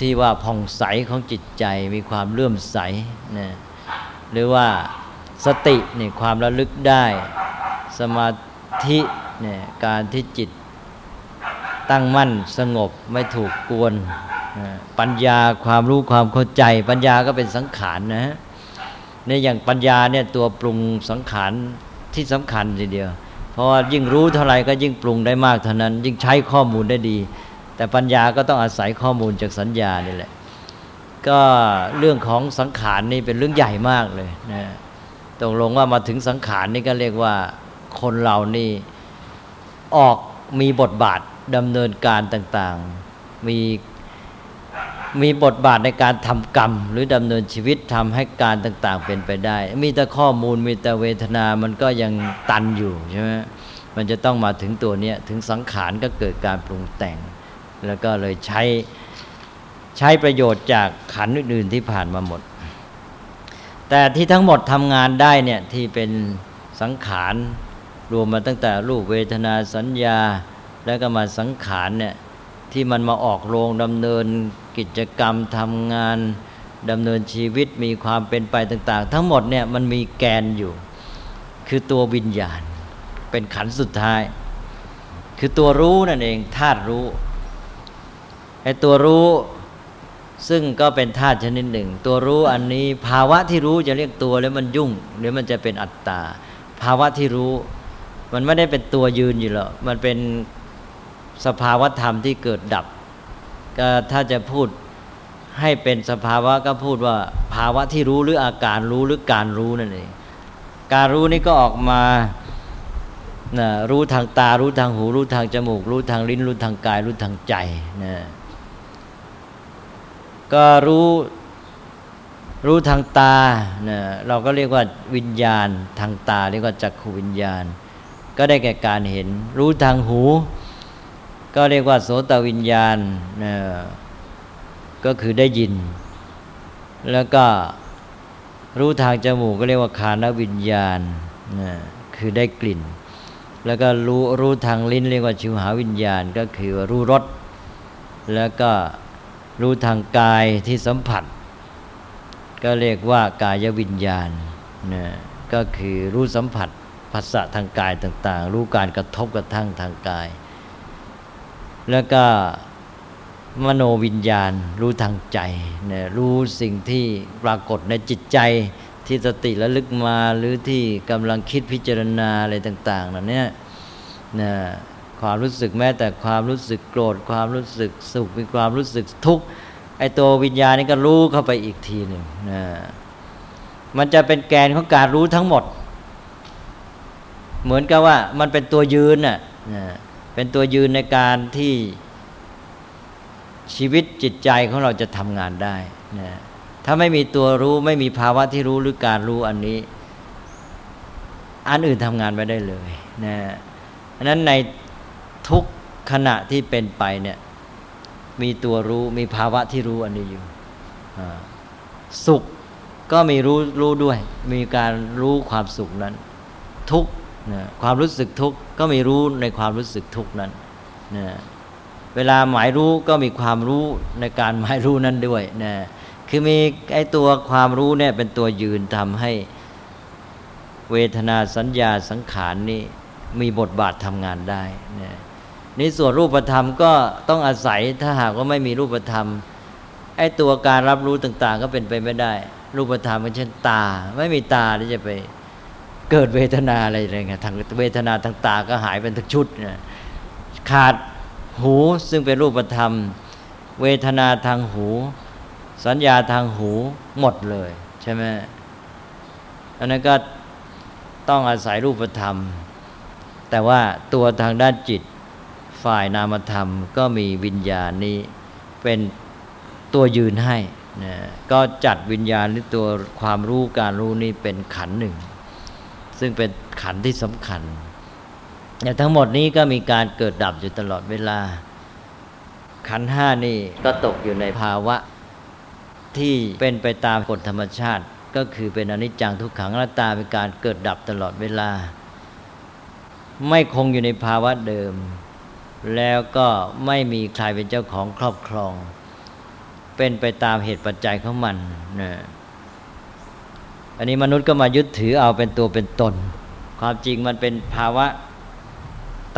ที่ว่าผ่องใสของจิตใจ มีความเลื่อมใสนะหรือว่าสติเนี่ยความระลึกได้ สมาธิเนี่ยการที่จิตตั้งมั่นสงบไม่ถูกกวน ปัญญาความรู้ความเข้าใจ ปัญญาก็เป็นสังขารนะฮะ ในอย่างปัญญาเนี่ยตัวปรุงสังขารที่สำคัญทีเดียว เพราะว่ายิ่งรู้เท่าไหร่ก็ยิ่งปรุงได้มากเท่านั้น ยิ่งใช้ข้อมูลได้ดี แต่ปัญญาก็ต้องอาศัยข้อมูลจากสัญญานี่แหละ ก็เรื่องของสังขารนี่เป็นเรื่องใหญ่มากเลยนะตกลงว่ามาถึงสังขารนี่ก็เรียกว่าคนเรานี่ออกมีบทบาทดำเนินการต่างๆ มี มีบทบาทในการทำกรรม หรือดำเนินชีวิตทำให้การต่างๆ เป็นไปได้ มีแต่ข้อมูลมีแต่เวทนามันก็ยังตันอยู่ใช่ไหมมันจะต้องมาถึงตัวนี้ถึงสังขารก็เกิดการปรุงแต่ง แล้วก็เลยใช้ใช้ประโยชน์จากขันอื่นๆที่ผ่านมาหมด แต่ที่ทั้งหมดทำงานได้เนี่ยที่เป็นสังขารรวมมาตั้งแต่รูปเวทนาสัญญา แล้วก็มาสังขารเนี่ยที่มันมาออกโรงดำเนิน กิจกรรมทำงานดำเนินชีวิตมีความเป็นไปต่าง ๆ ทั้งหมดเนี่ยมันมีแกนอยู่ คือตัววิญญาณ เป็นขันสุดท้าย คือตัวรู้นั่นเองธาตุรู้ไอ้ตัวรู้ซึ่งก็เป็นธาตุชนิดหนึ่ง ตัวรู้อันนี้ภาวะที่รู้จะเรียกตัวแล้วมันยุ่งหรือมันจะเป็นอัตตา ภาวะที่รู้ มันไม่ได้เป็นตัวยืนอยู่หรอกมันเป็นสภาวะธรรมที่เกิดดับ ถ้าจะพูดให้เป็นสภาวะก็พูดว่าภาวะที่รู้หรืออาการรู้หรือการรู้นั่นเองการรู้นี่ก็ออกมานะรู้ทางตา รู้ทางหู รู้ทางจมูก รู้ทางลิ้น รู้ทางกาย รู้ทางใจนะก็รู้รู้ทางตานะเราก็เรียกว่าวิญญาณทางตาเรียกว่าจักขวิญญาณ ก็ได้แก่การเห็น รู้ทางหู ก็เรียกว่าโสตวิญญาณนะก็คือได้ยิน แล้วก็รู้ทางจมูกก็เรียกว่าคานวิญญาณนะคือได้กลิ่น แล้วก็รู้รู้ทางลิ้นเรียกว่าชิวหาวิญญาณ ก็คือรู้รสแล้วก็รู้ทางกายที่สัมผัส ก็เรียกว่ากายวิญญาณนะก็คือรู้สัมผัสภาษะทางกายต่าง ๆ รู้การกระทบกระทั่งทางกาย แล้วก็มโนวิญญาณ รู้ทางใจเนี่ยรู้สิ่งที่ปรากฏในจิตใจที่สติระลึกมาหรือที่กำลังคิดพิจารณาอะไรต่างๆนั่นเนี่ยนะความรู้สึกแม้แต่ความรู้สึกโกรธ ความรู้สึกสุขมีความรู้สึกทุกข์ไอตัววิญญาณนี่ก็รู้เข้าไปอีกทีหนึ่งนะมันจะเป็นแกนของการรู้ทั้งหมด เหมือนกับว่ามันเป็นตัวยืนน่ะนะ เป็นตัวยืนในการที่ชีวิตจิตใจของเราจะทำงานได้นะถ้าไม่มีตัวรู้ไม่มีภาวะที่รู้หรือการรู้อันนี้ อันอื่นทำงานไม่ได้เลยนะอันนั้นในทุกขณะที่เป็นไปเนี่ยมีตัวรู้มีภาวะที่รู้อันนี้อยู่สุขก็มีรู้รู้ด้วย มีการรู้ความสุขนั้น ทุก นะความรู้สึกทุกข์ก็มีรู้ในความรู้สึกทุกข์นั้นนะเวลาหมายรู้ก็มีความรู้ในการหมายรู้นั้นด้วยนะคือมีไอตัวความรู้เนี่ยเป็นตัวยืนทำให้เวทนาสัญญาสังขารนี่มีบทบาททำงานได้นี่นี่ส่วนรูปธรรมก็ต้องอาศัยถ้าหากว่าไม่มีรูปธรรมไอ้ตัวการรับรู้ต่าง ๆ ก็เป็นไปไม่ได้ รูปธรรมเช่นตา ไม่มีตาที่จะไป เกิดเวทนาอะไรอะไรเงี้ยทางเวทนาทางตาก็หายเป็นทั้งชุดเนี่ยขาดหูซึ่งเป็นรูปธรรม เวทนาทางหู สัญญาทางหูหมดเลยใช่ไหมอันนั้นก็ต้องอาศัยรูปธรรม แต่ว่าตัวทางด้านจิตฝ่ายนามธรรม ก็มีวิญญาณนี้เป็นตัวยืนให้นะก็จัดวิญญาณหรือตัวความรู้การรู้นี่เป็นขันหนึ่ง ซึ่งเป็นขันที่สำคัญแต่ทั้งหมดนี้ก็มีการเกิดดับอยู่ตลอดเวลา ขันห้านี่ก็ตกอยู่ในภาวะที่เป็นไปตามกฎธรรมชาติ ก็คือเป็นอนิจจังทุกขังอนัตตาเป็นการเกิดดับตลอดเวลา ไม่คงอยู่ในภาวะเดิม แล้วก็ไม่มีใครเป็นเจ้าของครอบครอง เป็นไปตามเหตุปัจจัยของมันนะ อันนี้มนุษย์ก็มายึดถือเอาเป็นตัวเป็นตน ความจริงมันเป็นภาวะ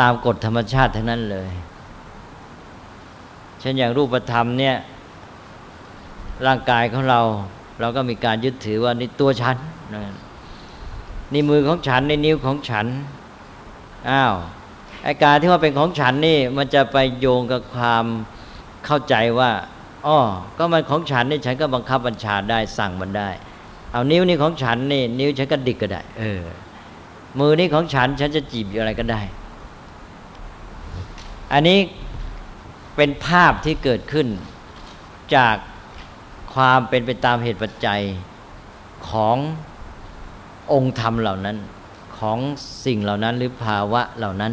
ตามกฎธรรมชาติทั้งนั้นเลย เช่นอย่างรูปธรรมเนี่ยร่างกายของเราเราก็มีการยึดถือว่านี่ตัวฉันนี่มือของฉันในนิ้วของฉันอ้าวไอการที่ว่าเป็นของฉันนี่มันจะไปโยงกับความเข้าใจว่าอ๋อก็มันของฉันนี่ฉันก็บังคับบัญชาได้สั่งมันได้ เอานิ้วนี่ของฉันนี่นิ้วฉันก็ดิกก็ได้ เออ มือนี่ของฉันฉันจะจีบอะไรก็ได้ อันนี้เป็นภาพที่เกิดขึ้นจากความเป็นไปตามเหตุปัจจัยขององค์ธรรมเหล่านั้น ของสิ่งเหล่านั้นหรือภาวะเหล่านั้น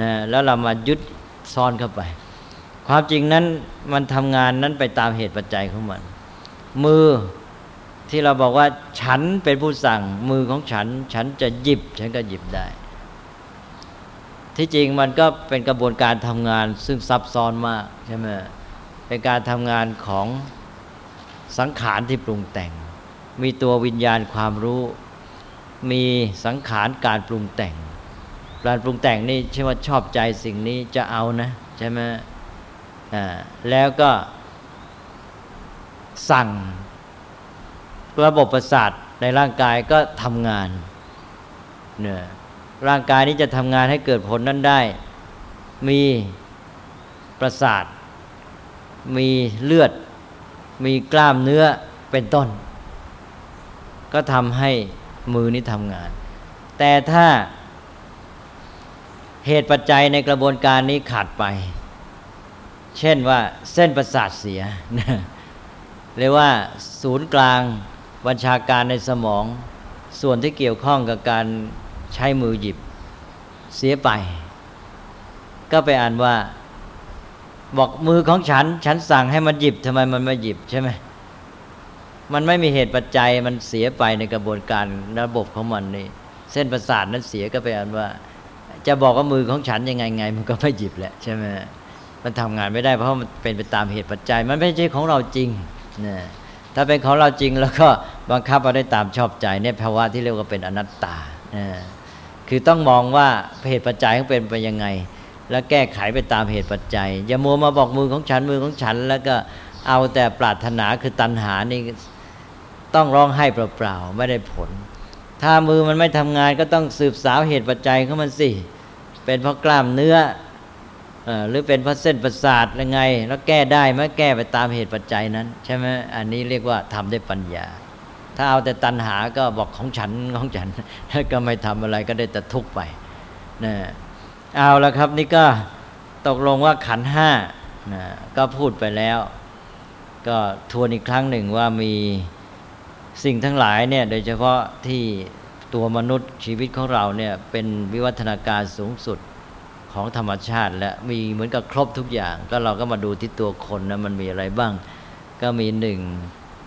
นะแล้วเรามายึดซ่อนเข้าไป ความจริงนั้นมันทำงานนั้นไปตามเหตุปัจจัยของมัน มือ ที่เราบอกว่า ฉันเป็นผู้สั่งมือของฉัน ฉันจะหยิบ ฉันก็หยิบได้ ที่จริงมันก็เป็นกระบวนการทำงานซึ่งซับซ้อนมากใช่ไหมเป็นการทำงานของสังขารที่ปรุงแต่ง มีตัววิญญาณความรู้ มีสังขารการปรุงแต่งการปรุงแต่งนี่ใช่ว่าชอบใจสิ่งนี้จะเอานะใช่ไหมอ่าแล้วก็สั่ง ระบบประสาทในร่างกายก็ทำงานเนี่ยร่างกายนี้จะทำงานให้เกิดผลนั้นได้ มีประสาท มีเลือด มีกล้ามเนื้อเป็นต้น ก็ทำให้มือนี้ทำงาน แต่ถ้าเหตุปัจจัยในกระบวนการนี้ขาดไป เช่นว่าเส้นประสาทเสียเรียกว่าศูนย์กลาง บัญชาการในสมอง ส่วนที่เกี่ยวข้องกับการใช้มือหยิบ เสียไป ก็ไปอ่านว่า บอกมือของฉัน ฉันสั่งให้มันหยิบทำไมมันไม่หยิบใช่ไหมมันไม่มีเหตุปัจจัยมันเสียไปในกระบวนการระบบของมันนี่เส้นประสาทนั้นเสียก็ไปอ่านว่า จะบอกว่ามือของฉันยังไงไง มันก็ไม่หยิบแหละใช่ไหมมันทำงานไม่ได้เพราะมันเป็นไปตามเหตุปัจจัย มันไม่ใช่ของเราจริงนะ ถ้าเป็นของเราจริงแล้วก็บังคับเอาได้ตามชอบใจเนี่ยภาวะที่เรียกว่าเป็นอนัตตาคือต้องมองว่าเหตุปัจจัยเขาเป็นไปยังไง แล้วแก้ไขไปตามเหตุปัจจัย อย่ามัวมาบอกมือของฉันมือของฉัน แล้วก็เอาแต่ปรารถนาคือตัณหานี่ต้องร้องไห้เปล่าๆไม่ได้ผล ถ้ามือมันไม่ทำงานก็ต้องสืบสาวเหตุปัจจัยของมันสิเป็นเพราะกล้ามเนื้อ หรือเป็นเพราะเส้นประสาทยังไง แล้วแก้ได้ไหมแก้ไปตามเหตุปัจจัยนั้น ใช่ไหมอันนี้เรียกว่าทำได้ปัญญา ถ้าเอาแต่ตัณหาก็บอกของฉันของฉันก็ไม่ทำอะไรก็ได้แต่ทุกไปนะเอาละครับนี่ก็ตกลงว่าขันห้านะก็พูดไปแล้ว ก็ทวนอีกครั้งหนึ่งว่ามีสิ่งทั้งหลายเนี่ยโดยเฉพาะที่ตัวมนุษย์ชีวิตของเราเนี่ยเป็นวิวัฒนาการสูงสุด ของธรรมชาติ และมีเหมือนกับครบทุกอย่าง ก็เราก็มาดูที่ตัวคนนะมันมีอะไรบ้าง ก็มีหนึ่ง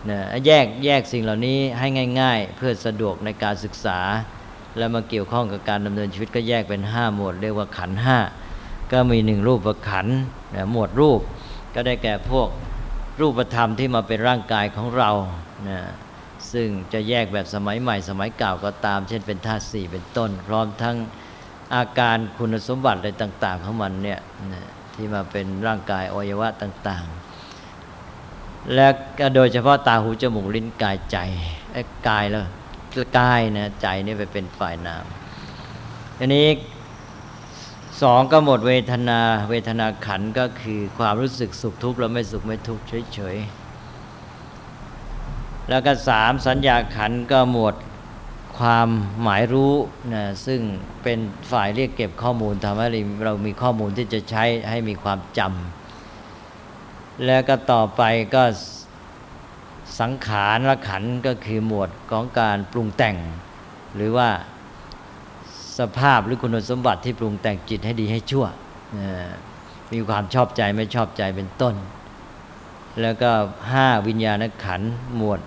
นะแยกแยกสิ่งเหล่านี้ให้ง่าย ๆ เพื่อสะดวกในการศึกษา แล้วมาเกี่ยวข้องกับการดำเนินชีวิตก็แยกเป็นห้าหมวดเรียกว่าขันห้าก็มีหนึ่งรูปขันหมวดรูป ก็ได้แก่พวกรูปธรรมที่มาเป็นร่างกายของเรานะซึ่งจะแยกแบบสมัยใหม่สมัยเก่าก็ตาม เช่นเป็นธาตุสี่เป็นต้น พร้อมทั้ง อาการคุณสมบัติอะไรต่าง ๆ ของมันเนี่ยที่มาเป็นร่างกายอวัยวะต่าง ๆ และโดยเฉพาะตาหูจมูกลิ้นกายใจไอ้กายแล้วกายนะใจนี่ไปเป็นฝ่ายนามทีนี้สองก็หมดเวทนา เวทนาขันก็คือความรู้สึกสุขทุกข์แล้วไม่สุขไม่ทุกข์เฉยๆแล้วก็สามสัญญาขันก็หมด ความหมายรู้นะซึ่งเป็นฝ่ายเรียกเก็บข้อมูลทำให้เรามีข้อมูลที่จะใช้ให้มีความจำแล้วก็ต่อไปก็สังขารละขันก็คือหมวดของการปรุงแต่ง หรือว่าสภาพหรือคุณสมบัติที่ปรุงแต่งจิตให้ดีให้ชั่ว มีความชอบใจไม่ชอบใจเป็นต้น แล้วก็ห้าวิญญาณขันหมวด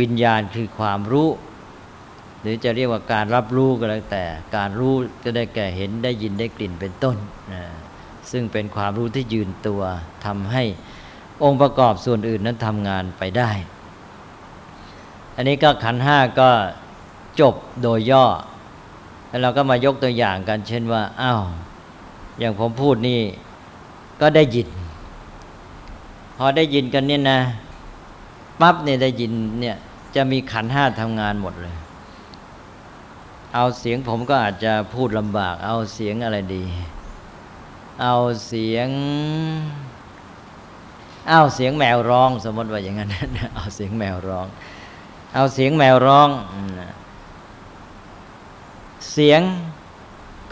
วิญญาณคือความรู้ หรือจะเรียกว่าการรับรู้ก็แล้วแต่ การรู้ก็ได้แก่เห็นได้ยินได้กลิ่นเป็นต้นซึ่งเป็นความรู้ที่ยืนตัวทำให้องค์ประกอบส่วนอื่นนั้นทำงานไปได้ อันนี้ก็ขันห้าก็จบโดยย่อ แล้วเราก็มายกตัวอย่างกัน เช่นว่าอ้าวอย่างผมพูดนี่ก็ได้ยิน พอได้ยินกันเนี่ยนะปั๊บเนี่ยได้ยินเนี่ยจะมีขันห้าทำงานหมดเลย เอาเสียงผมก็อาจจะพูดลำบาก เอาเสียงอะไรดี เอาเสียง เอาเสียงแมวร้อง สมมติว่าอย่างนั้นเอาเสียงแมวร้อง เอาเสียงแมวร้อง เสียง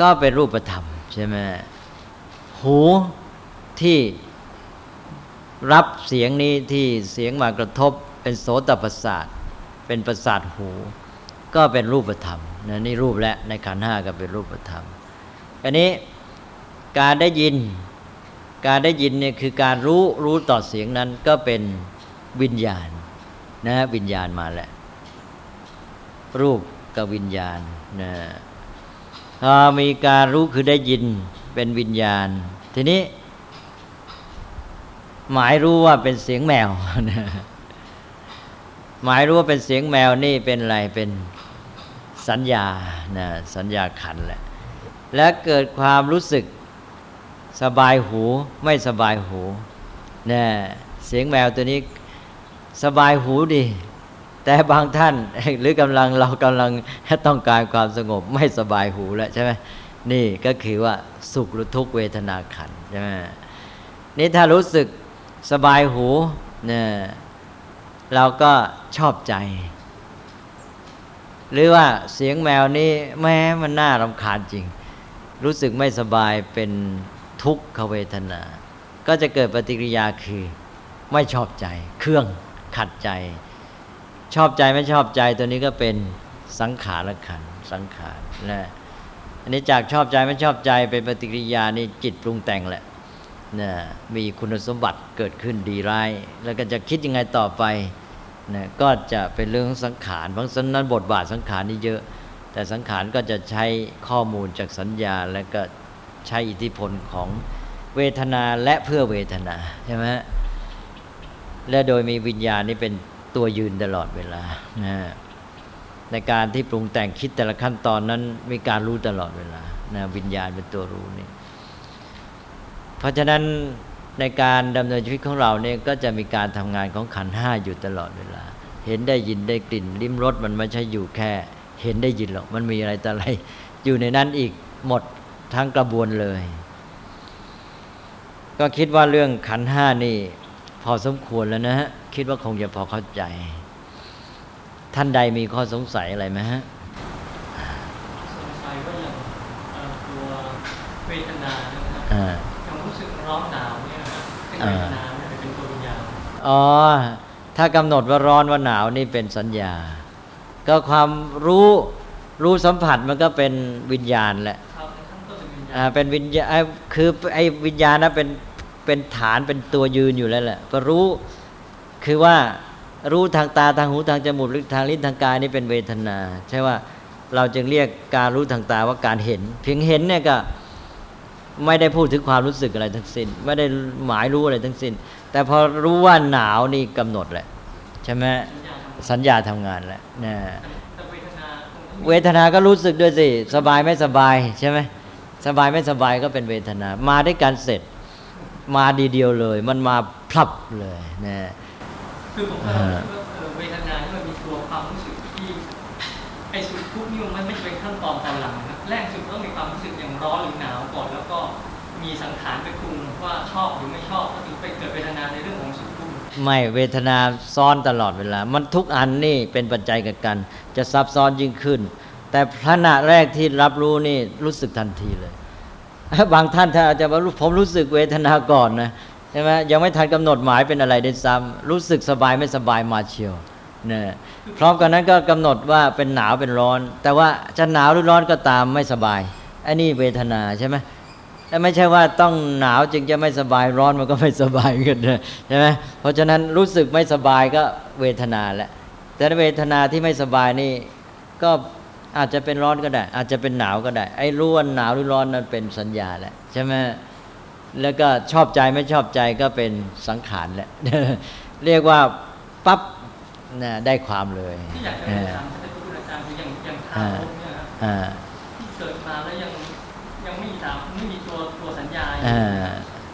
ก็เป็นรูปธรรมใช่ไหมหูที่รับเสียงนี้ที่เสียงมากระทบเป็นโสตประสาท เป็นประสาทหู ก็เป็นรูปธรรม นะนี่รูปและในขันห้าก็เป็นรูปธรรมอันนี้การได้ยิน การได้ยินเนี่ยคือการรู้รู้ต่อเสียงนั้นก็เป็นวิญญาณนะวิญญาณมาแหละรูปกับวิญญาณนะพอมีการรู้คือได้ยินเป็นวิญญาณ ทีนี้ หมายรู้ว่าเป็นเสียงแมวนะหมายรู้ว่าเป็นเสียงแมวนี่เป็นอะไรเป็น สัญญานะสัญญาขันแหละ และเกิดความรู้สึกสบายหูไม่สบายหูนะเสียงแมวตัวนี้สบายหูดี แต่บางท่านหรือกำลังเรากำลังต้องการความสงบไม่สบายหูแล้วใช่ไหมนี่ก็คือว่าสุขหรือทุกเวทนาขันใช่ไหมนี่ถ้ารู้สึกสบายหูเนี่ยเราก็ชอบใจ หรือว่าเสียงแมวนี้แม้มันน่ารำคาญจริง รู้สึกไม่สบายเป็นทุกขเวทนา ก็จะเกิดปฏิกิริยาคือไม่ชอบใจ เครื่องขัดใจ ชอบใจไม่ชอบใจตัวนี้ก็เป็นสังขารขันสังขารนะอันนี้จากชอบใจไม่ชอบใจเป็นปฏิกิริยานี่จิตปรุงแต่งแหละนะมีคุณสมบัติเกิดขึ้นดีร้าย แล้วก็จะคิดยังไงต่อไป นะก็จะเป็นเรื่องของสังขารเพราะฉะนั้นบทบาทสังขารนี่เยอะ แต่สังขารก็จะใช้ข้อมูลจากสัญญา และก็ใช้อิทธิพลของเวทนาและเพื่อเวทนาใช่ไหมและโดยมีวิญญาณนี่เป็นตัวยืนตลอดเวลานะในการที่ปรุงแต่งคิดแต่ละขั้นตอนนั้นมีการรู้ตลอดเวลานะวิญญาณเป็นตัวรู้นี่เพราะฉะนั้น ในการดำเนินชีวิตของเราเนี่ยก็จะมีการทำงานของขันห้าอยู่ตลอดเวลา เห็นได้ยินได้กลิ่นลิ้มรสมันไม่ใช่อยู่แค่ เห็นได้ยินหรอกมันมีอะไรต่ออะไร อยู่ในนั้นอีกหมดทั้งกระบวนเลย ก็คิดว่าเรื่องขันห้านี่พอสมควรแล้วนะฮะคิดว่าคงจะพอเข้าใจ ท่านใดมีข้อสงสัยอะไรไหมฮะสงสัยว่าอย่างตัวเวทนานะครับ เป็นเวทนาเป็นตัววิญญาณอ๋อ ถ้ากำหนดว่าร้อนว่าหนาวนี่เป็นสัญญา ก็ความรู้รู้สัมผัสมันก็เป็นวิญญาณแหละอ่าเป็นวิญญาณคือไอ้วิญญาณนะเป็นเป็นฐานเป็นตัวยืนอยู่แล้วแหละก็รู้คือว่ารู้ทางตาทางหูทางจมูกหรือทางลิ้นทางกายนี่เป็นเวทนา ใช่ว่าเราจึงเรียกการรู้ทางตาว่าการเห็น เพียงเห็นเนี่ยก็ ไม่ได้พูดถึงความรู้สึกอะไรทั้งสิ้น ไม่ได้หมายรู้อะไรทั้งสิ้น แต่พอรู้ว่าหนาวนี่กำหนดแหละใช่ไหมสัญญาทำสัญญางานแหละนะเวทนาคงต้องมีเวทนาก็รู้สึกด้วยสิ สบายไม่สบายใช่ไหมสบายไม่สบายก็เป็นเวทนา มาด้วยกันเสร็จ มาดีเดียวเลย มันมาพลับเลยนะคือผมก็ ชอบหรือไม่ชอบก็ถึงไปเกิดเวทนาในเรื่องของสุขทุกข์ไม่เวทนาซ้อนตลอดเวลา มันทุกอันนี่เป็นปัจจัยกับกัน จะซับซ้อนยิ่งขึ้น แต่ขณะแรกที่รับรู้นี่รู้สึกทันทีเลย บางท่านท่าอาจจะว่าผมรู้สึกเวทนาก่อนนะใช่ไหมยังไม่ทันกำหนดหมายเป็นอะไรได้ซ้ำรู้สึกสบายไม่สบายมาเชียวเนี่ยพร้อมกันนั้นก็กำหนดว่าเป็นหนาวเป็นร้อน แต่ว่าจะหนาวหรือร้อนก็ตามไม่สบายอันนี้เวทนาใช่ไหม แต่ไม่ใช่ว่าต้องหนาวจึงจะไม่สบายร้อนมันก็ไม่สบายเหมือนกันนะใช่ไหมเพราะฉะนั้นรู้สึกไม่สบายก็เวทนาแหละแต่เวทนาที่ไม่สบายนี่ก็อาจจะเป็นร้อนก็ได้ อาจจะเป็นหนาวก็ได้ ไอ้รู้ว่าหนาวหรือร้อนนั้นเป็นสัญญาแหละใช่ไหมแล้วก็ชอบใจไม่ชอบใจก็เป็นสังขารแหละเรียกว่าปั๊บนะได้ความเลยที่อยากจะเอเรียนอถามท่านอาจารย์คืออย่างอย่างทารกเนี่ยครับอ่าที่เกิดมาแล้วยังยัง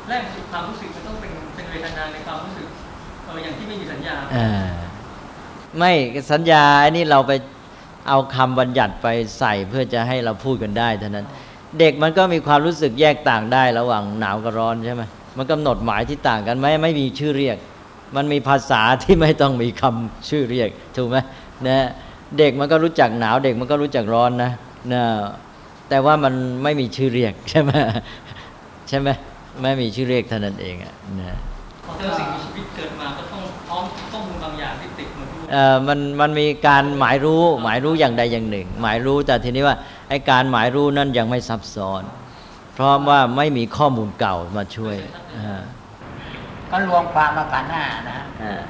แรกสุดความรู้สึกมันต้องเป็นเป็นเวทนาในความรู้สึกเอออย่างที่ไม่มีสัญญาอ่าไม่สัญญาอันนี้เราไปเอาคำบัญญัติไปใส่เพื่อจะให้เราพูดกันได้เท่านั้น เด็กมันก็มีความรู้สึกแยกต่างได้ระหว่างหนาวกับร้อนใช่ไหมมันกำหนดหมายที่ต่างกันไหมไม่มีชื่อเรียก มันมีภาษาที่ไม่ต้องมีคำชื่อเรียกถูกไหมนะเด็กมันก็รู้จักหนาว เด็กมันก็รู้จักร้อนนะนะแต่ว่ามันไม่มีชื่อเรียกใช่ไหม ใช่ไหมไม่มีชื่อเรียกเท่านั้นเองอะนะเพราะถ้าสิ่งมีชีวิตเกิดมาก็ต้องพร้อมข้อมูลบางอย่างที่ติดมาด้วยเอ่อมันมันมีการหมายรู้หมายรู้อย่างใดอย่างหนึ่ง หมายรู้แต่ทีนี้ว่าไอ้การหมายรู้นั้นยังไม่ซับซ้อน เพราะว่าไม่มีข้อมูลเก่ามาช่วยอ่าก็รวมความมากันหน้านะอ่า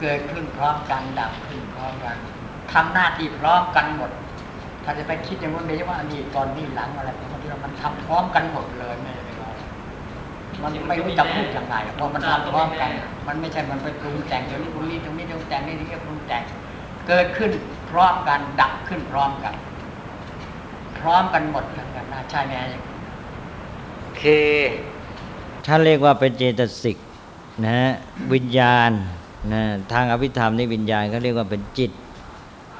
เกิดขึ้นพร้อมกันดับขึ้นพร้อมกันทำหน้าที่พร้อมกันหมด ถ้าจะไปคิดอย่างนู้นเดี๋ยวว่าอันนี้ตอนนี้หลังอะไรบางทีมันทำพร้อมกันหมดเลยไม่ได้ไปรอ มันไม่รู้จะพูดยังไงเพราะมันทำพร้อมกัน มันไม่ใช่มันไปปรุงแต่งเดี๋ยวนี้ตรงนี้ตรงนี้ตรงแต่งนี่นี่ปรุงแต่งเกิดขึ้นพร้อมกันดับขึ้นพร้อมกัน พร้อมกันหมดเหมือนกันนะใช่ไหมคือท่านเรียกว่าเป็นเจตสิกนะฮะวิญญาณนะทางอภิธรรมนี่วิญญาณเขาเรียกว่าเป็นจิต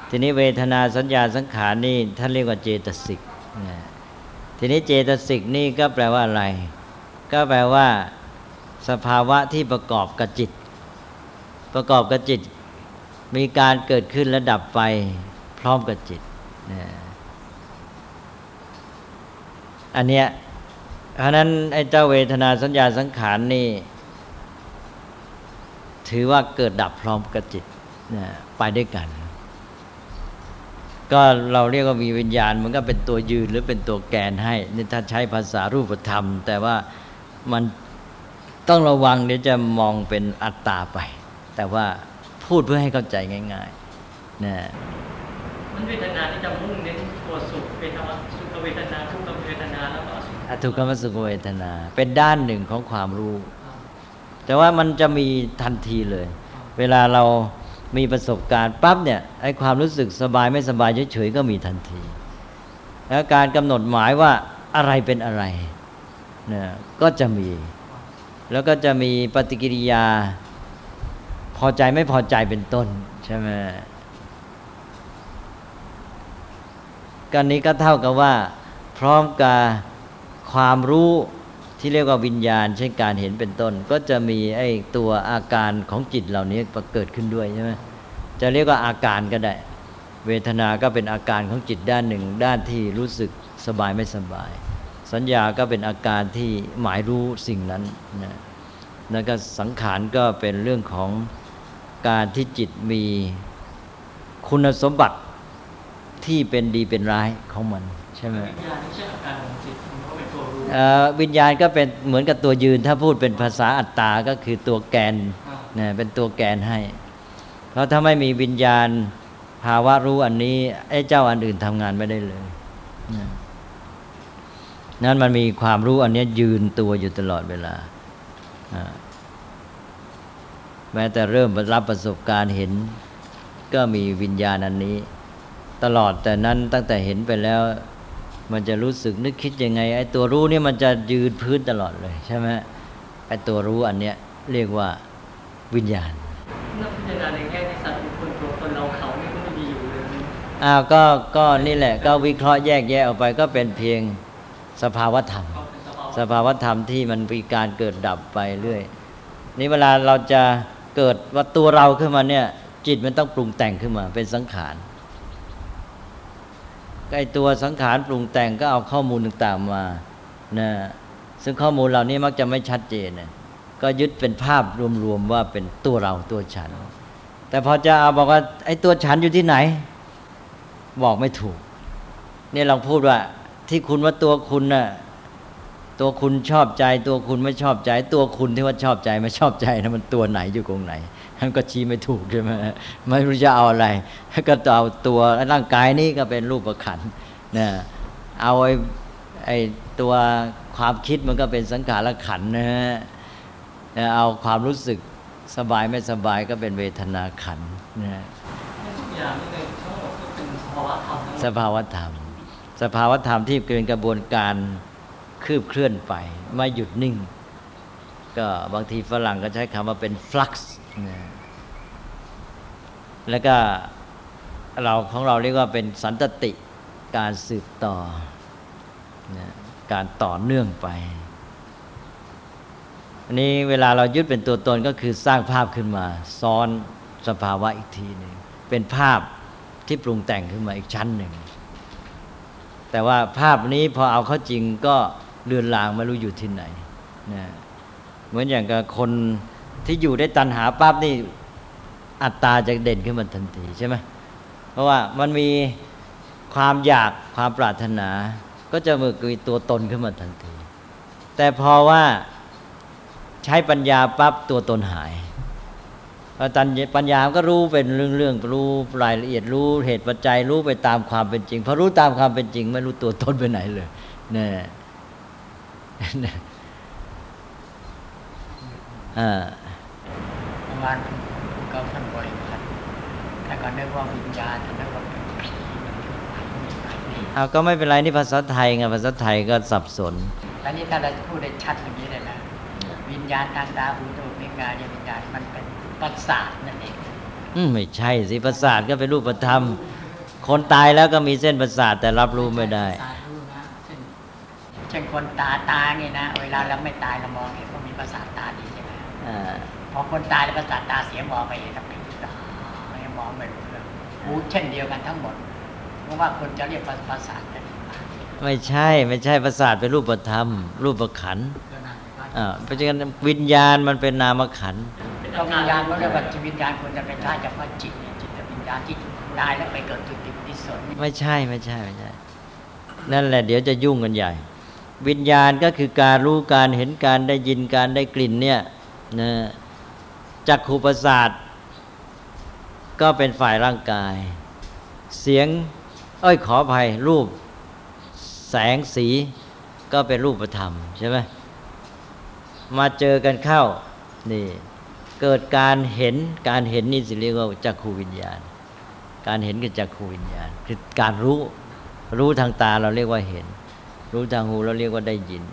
ทีนี้เวทนาสัญญาสังขารนี่ท่านเรียกว่าเจตสิกนะทีนี้เจตสิกนี่ก็แปลว่าอะไร ก็แปลว่า สภาวะที่ประกอบกับจิต ประกอบกับจิต มีการเกิดขึ้นและดับไปพร้อมกับจิตอันเนี้ยเพราะนั้นไอ้เจ้าเวทนาสัญญาสังขารนี่ ถือว่าเกิดดับพร้อมกับจิตไปด้วยกัน ก็เราเรียกว่ามีวิญญาณ มันก็เป็นตัวยืนหรือเป็นตัวแกนให้นี่ถ้าใช้ภาษารูปธรรม แต่ว่า มันต้องระวังเดี๋ยวจะมองเป็นอัตตาไป แต่ว่าพูดเพื่อให้เข้าใจง่ายๆนะมันเวทนาที่จะมุ่งเน้นตัวสุขเวทนาสุขเวทนาทุกขเวทนาแล้วก็อสุขอทุกขมสุขเวทนา เป็นด้านหนึ่งของความรู้ แต่ว่ามันจะมีทันทีเลย เวลาเรามีประสบการณ์ปั๊บเนี่ยไอ้ความรู้สึกสบายไม่สบายเฉยๆก็มีทันที แล้วการกำหนดหมายว่าอะไรเป็นอะไร เนี่ยก็จะมี แล้วก็จะมีปฏิกิริยา พอใจไม่พอใจเป็นต้นใช่ไหมกันนี้ก็เท่ากับว่า พร้อมกับความรู้ที่เรียกว่าวิญญาณเช่นการเห็นเป็นต้น ก็จะมีไอ้ตัวอาการของจิตเหล่านี้เกิดขึ้นด้วยใช่ไหมจะเรียกว่าอาการก็ได้ เวทนาก็เป็นอาการของจิตด้านหนึ่ง ด้านที่รู้สึกสบายไม่สบาย สัญญาก็เป็นอาการที่หมายรู้สิ่งนั้นนะแล้วก็สังขารก็เป็นเรื่องของการที่จิตมีคุณสมบัติที่เป็นดีเป็นร้ายของมันใช่ไหมวิญญาณไม่ใช่อาการของจิตมันก็เป็นตัวรู้เอ่อวิญญาณก็เป็นเหมือนกับตัวยืน ถ้าพูดเป็นภาษาอัตตาก็คือตัวแกนอ่านะเป็นตัวแกนให้ เพราะถ้าไม่มีวิญญาณภาวะรู้อันนี้ไอ้เจ้าอันอื่นทำงานไม่ได้เลยนะ นั้นมันมีความรู้อันนี้ยืนตัวอยู่ตลอดเวลา แม้แต่เริ่มรับประสบการณ์เห็น ก็มีวิญญาณอันนี้ ตลอดแต่นั้นตั้งแต่เห็นไปแล้ว มันจะรู้สึกนึกคิดยังไงไอ้ตัวรู้นี่มันจะยืนพื้นตลอดเลยใช่ไหมไอ้ตัวรู้อันเนี้ยเรียกว่าวิญญาณนักพิจารณาในแง่ที่สัตว์เป็นคนตัวคนเราเขานี่ก็ไม่มีอยู่เลยอ้าวก็ก็นี่แหละ ก็วิเคราะห์แยกแยะออกไปก็เป็นเพียง สภาวธรรม สภาวธรรมที่มันมีการเกิดดับไปเรื่อย นี่เวลาเราจะเกิดว่าตัวเราขึ้นมาเนี่ย จิตมันต้องปรุงแต่งขึ้นมาเป็นสังขารไอตัวสังขารปรุงแต่งก็เอาข้อมูลต่างๆมานะซึ่งข้อมูลเหล่านี้มักจะไม่ชัดเจนนะก็ยึดเป็นภาพรวมๆว่าเป็นตัวเราตัวฉัน แต่พอจะเอาบอกว่าไอ้ตัวฉันอยู่ที่ไหน บอกไม่ถูกนี่ลองพูดว่า ที่คุณว่าตัวคุณน่ะตัวคุณชอบใจ ตัวคุณไม่ชอบใจ ตัวคุณที่ว่าชอบใจไม่ชอบใจนะมันตัวไหนอยู่ตรงไหนท่านก็ชี้ไม่ถูกใช่ไหมไม่รู้จะเอาอะไร ก็เอาตัวร่างกายนี้ก็เป็นรูปประขันนะเอาไอ้ไอ้ตัวความคิดมันก็เป็นสังขารขันนะฮะเอาความรู้สึกสบายไม่สบายก็เป็นเวทนาขันนะทุกอย่างนี่ทั้งหมดก็เป็นสภาวะธรรมสภาวธรรม สภาวธรรมที่เป็นกระบวนการคืบเคลื่อนไป ไม่หยุดนิ่ง ก็บางทีฝรั่งก็ใช้คำว่าเป็นฟลักซ์แล้วก็เราของเราเรียกว่าเป็นสันตติการสืบต่อ การต่อเนื่องไป อันนี้เวลาเรายึดเป็นตัวตนก็คือสร้างภาพขึ้นมา ซ้อนสภาวะอีกทีหนึ่งเป็นภาพที่ปรุงแต่งขึ้นมาอีกชั้นหนึ่ง แต่ว่าภาพนี้พอเอาเข้าจริงก็เลือนลางไม่รู้อยู่ที่ไหนนะเหมือนอย่างกับคนที่อยู่ได้ตันหาปั๊บนี่อัตตาจะเด่นขึ้นมาทันทีใช่ไหมเพราะว่ามันมีความอยากความปรารถนา ก็จะมีตัวตนขึ้นมาทันที แต่พอว่าใช้ปัญญาปั๊บตัวตนหาย ปัญญาก็รู้เป็นเรื่องเรื่องรู้รายละเอียดรู้เหตุปัจจัยรู้ไปตามความเป็นจริงพอรู้ตามความเป็นจริง ไม่รู้ตัวตนไปไหนเลยเนี่ยอ่าประมาณก็ท่านบริพัตรแต่ก็นึกว่าวิญญาณท่านนึกว่าเป็นผีเอาก็ไม่เป็นไรนี่ภาษาไทยไงภาษาไทยก็สับสนอันนี้ถ้าเราพูดได้ชัดอย่างนี้เลยนะวิญญาณทางตาหูจมูกลิ้นกายเนี่ยวิญญาณมันเป็นประสาทนั่นเองอืมไม่ใช่สิประสาทก็เป็นรูปธรรม คนตายแล้วก็มีเส้นประสาทแต่รับรู้ไม่ได้เช่นคนตาตาเนี่ยนะ เวลาเราไม่ตายเรามองเห็นว่ามีประสาทตาดีใช่ไหมพอคนตายแล้วประสาทตาเสียมองไปเห็นแล้วเป็นไม่มองไม่รู้เรื่องหูเช่นเดียวกันทั้งหมดเพราะว่าคนจะเรียกประสาทไม่ใช่ไม่ใช่ประสาทเป็นรูปธรรม รูปขันอ่าเพราะฉะนั้นวิญญาณมันเป็นนามขัน ก็วิญญาณเขาเรียกว่าวิญญาณควรจะเป็นธาตุเฉพาะจิตจิตวิญญาณที่ตายแล้วไปเกิดจุติปิสนไม่ใช่ไม่ใช่ไม่ใช่นั่นแหละเดี๋ยวจะยุ่งกันใหญ่ วิญญาณก็คือการรู้การเห็นการได้ยินการได้กลิ่นเนี่ยนะจักขูประสาทก็เป็นฝ่ายร่างกาย เสียงเอ้ยขออภัยรูป แสงสีก็เป็นรูปธรรมใช่ไหมมาเจอกันเข้านี่ เกิดการเห็นการเห็นนี่สิเรียกว่าจักขูวิญญาณ การเห็นกับจักขูวิญญาณ คือการรู้รู้ทางตาเราเรียกว่าเห็น รู้ทางหูเราเรียกว่าได้ยิน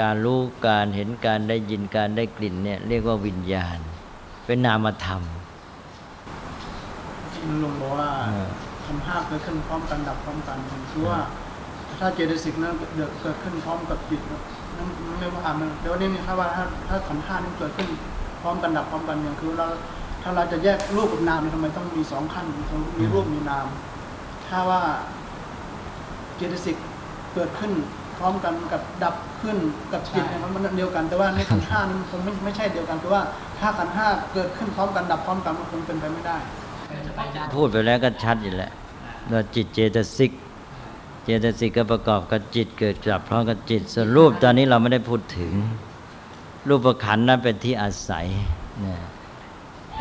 การรู้การเห็นการได้ยินการได้กลิ่นเนี่ยเรียกว่าวิญญาณ เป็นนามธรรมมันลงบอกว่าคำห้าเกิดขึ้นพร้อมกันดับพร้อมกันคือว่าถ้าเจตสิกนั้นเกิดขึ้นพร้อมกับจิตไม่ว่ามันเดี๋ยวนี้นี่ครับว่าถ้าถ้าขันธ์ห้านี่เกิดขึ้น พร้อมกันดับพร้อมกันอย่างคือเราถ้าเราจะแยกรูปกับนามทำไมต้องมีสองขั้นมีรูปมีนาม ถ้าว่าเจตสิกเกิดขึ้นพร้อมกันกับดับขึ้นกับจิตมันมันเดียวกัน แต่ว่าในขันธ์ห้านี่คงไม่ไม่ใช่เดียวกันเพราะว่าถ้าขันธ์ห้าเกิดขึ้นพร้อมกันดับพร้อมกันมันคงเป็นไปไม่ได้ พูดไปแล้วก็ชัดอยู่แล้วว่าจิตเจตสิกเจตสิกก็ประกอบกับจิตเกิดจับพร้อมกับจิตส่วนรูปตอนนี้เราไม่ได้พูดถึง รูปขันนั้นเป็นที่อาศัย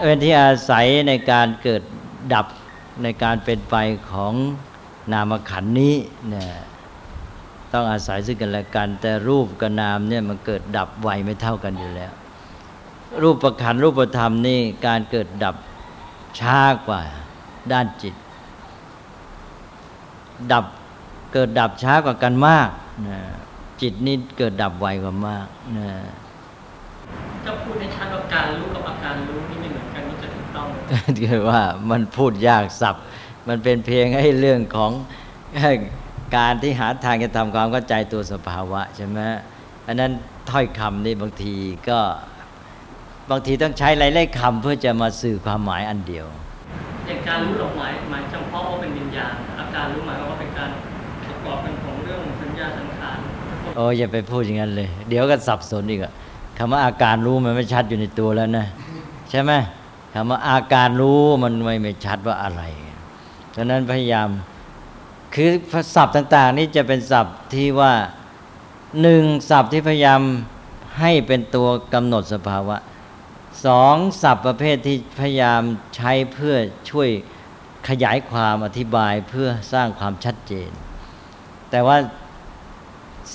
เป็นที่อาศัยในการเกิดดับในการเป็นไปของนามขันนี้นะต้องอาศัยซึ่งกันและกัน แต่รูปกับนามเนี่ยมันเกิดดับไวไม่เท่ากันอยู่แล้ว รูปประคันรูปธรรมนี่การเกิดดับช้ากว่าด้านจิต ดับเกิดดับช้ากว่ากันมากนะจิตนี่เกิดดับไวกว่ามากนะ ถ้าพูดในชัดว่าการรู้กับอาการรู้นี่ไม่เหมือนกันนี่จะถูกต้องไหมคือว่ามันพูดยากสับมันเป็นเพียงให้เรื่องของการที่หาทางจะทำความเข้าใจตัวสภาวะใช่ไหมอันนั้นถ้อยคำนี่บางทีก็บางทีต้องใช้หลายๆคำเพื่อจะมาสื่อความหมายอันเดียวอย่างการรู้เราหมายหมายเฉพาะว่าเป็นวิญญาณอาการรู้หมายว่าเป็นการประกอบกันของเรื่องสัญญาสังขารโอ้อย่าไปพูดอย่างนั้นเลย เดี๋ยวก็สับสนอีกอะ คำว่าอาการรู้มันไม่ชัดอยู่ในตัวแล้วนะ ใช่ไหมคำว่าอาการรู้มันไม่ไม่ชัดว่าอะไรฉะนั้นพยายามคือศัพท์ต่าง ๆ นี่จะเป็นศัพท์ที่ว่าหนึ่งศัพท์ที่พยายามให้เป็นตัวกำหนดสภาวะสองศัพท์ประเภทที่พยายามใช้เพื่อช่วยขยายความอธิบายเพื่อสร้างความชัดเจน แต่ว่า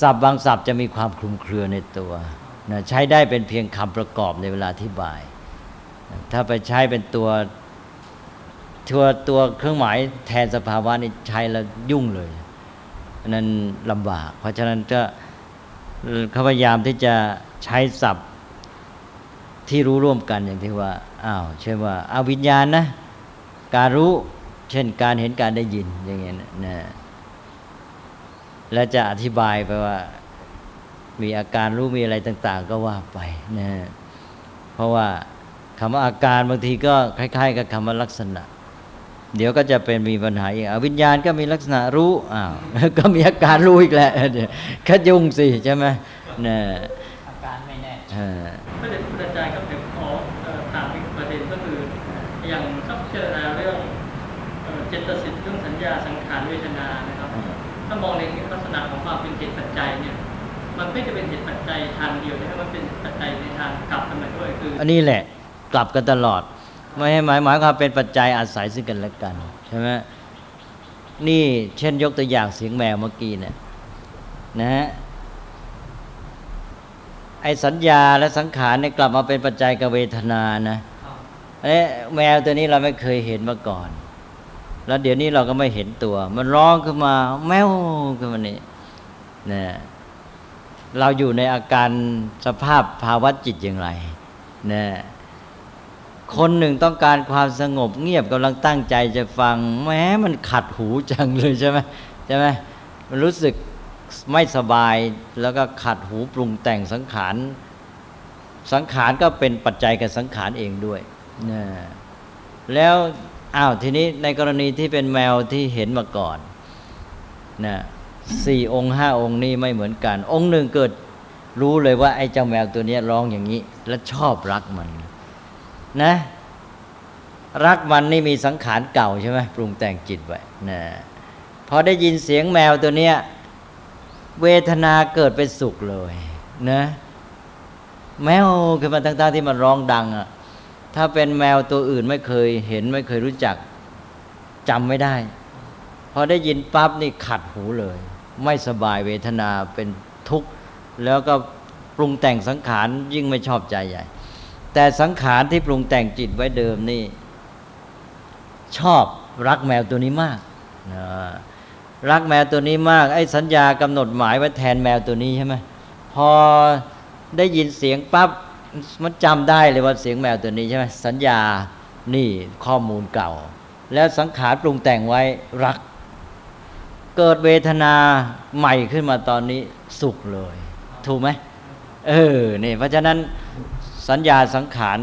ศัพท์บางศัพท์จะมีความคลุมเครือในตัว นะใช้ได้เป็นเพียงคำประกอบในเวลาอธิบาย ถ้าไปใช้เป็นตัวตัวตัวเครื่องหมายแทนสภาวะนี่ใช้แล้วยุ่งเลยนนั้นลำบาก เพราะฉะนั้นก็เขาพยายามที่จะใช้ศัพท์ที่รู้ร่วมกันอย่างที่ว่าอ้าวเช่นว่าอาวิญญาณนะ การรู้เช่นการเห็นการได้ยินอย่างเงี้ยนะและจะอธิบายไปว่า มีอาการรู้มีอะไรต่าง ๆ ก็ว่าไปนะเพราะว่าคำว่าอาการบางทีก็คล้าย ๆ กับคำว่าลักษณะ เดี๋ยวก็จะเป็นมีปัญหาอีกอวิญญาณก็มีลักษณะรู้อ้าวก็มีอาการรู้อีกแล้วเดี๋ยวก็ยุ่งสิใช่ไหมนะอาการไม่แน่ ออันนี้แหละกลับกันตลอด ไม่ให้หมายหมายความเป็นปัจจัยอาศัยซึ่งกันและกันใช่ไหมนี่เช่นยกตัวอย่างเสียงแมวเมื่อกี้เนี่ยนะฮะไอสัญญาและสังขารเนี่ยกลับมาเป็นปัจจัยกับเวทนานะอันนี้แมวตัวนี้เราไม่เคยเห็นมาก่อน แล้วเดี๋ยวนี้เราก็ไม่เห็นตัว มันร้องขึ้นมาแมวขึ้นมานี่นะเราอยู่ในอาการสภาพภาวะจิตอย่างไร นะคนหนึ่งต้องการความสงบเงียบกำลังตั้งใจจะฟัง แม้มันขัดหูจังเลยใช่ไหมใช่ไหมมันรู้สึกไม่สบายแล้วก็ขัดหูปรุงแต่งสังขาร สังขารก็เป็นปัจจัยกับสังขารเองด้วยนะแล้วอ้าวทีนี้ในกรณีที่เป็นแมวที่เห็นมาก่อนนะสี่องค์ห้าองค์นี่ไม่เหมือนกัน องค์หนึ่งเกิด รู้เลยว่าไอ้เจ้าแมวตัวนี้ร้องอย่างนี้ และชอบรักมัน นะ รักมันนี่มีสังขารเก่าใช่ไหมปรุงแต่งจิตไว้นะพอได้ยินเสียงแมวตัวเนี้ยเวทนาเกิดเป็นสุขเลยนะแมวคือมันตั้งๆที่มันร้องดังอะ่ะถ้าเป็นแมวตัวอื่นไม่เคยเห็นไม่เคยรู้จักจำไม่ได้ พอได้ยินปั๊บนี่ขัดหูเลย ไม่สบายเวทนาเป็นทุกข์ แล้วก็ปรุงแต่งสังขารยิ่งไม่ชอบใจใหญ่ แต่สังขารที่ปรุงแต่งจิตไว้เดิมนี่ ชอบรักแมวตัวนี้มากรักแมวตัวนี้มากไอ้สัญญากำหนดหมายไว้แทนแมวตัวนี้ใช่ไหมพอได้ยินเสียงปั๊บมันจำได้เลยว่าเสียงแมวตัวนี้ใช่ไหมสัญญานี่ข้อมูลเก่า แล้วสังขารปรุงแต่งไว้รัก เกิดเวทนาใหม่ขึ้นมาตอนนี้สุขเลย ถูกไหมเออนี่เพราะฉะนั้นสัญญาสังขาร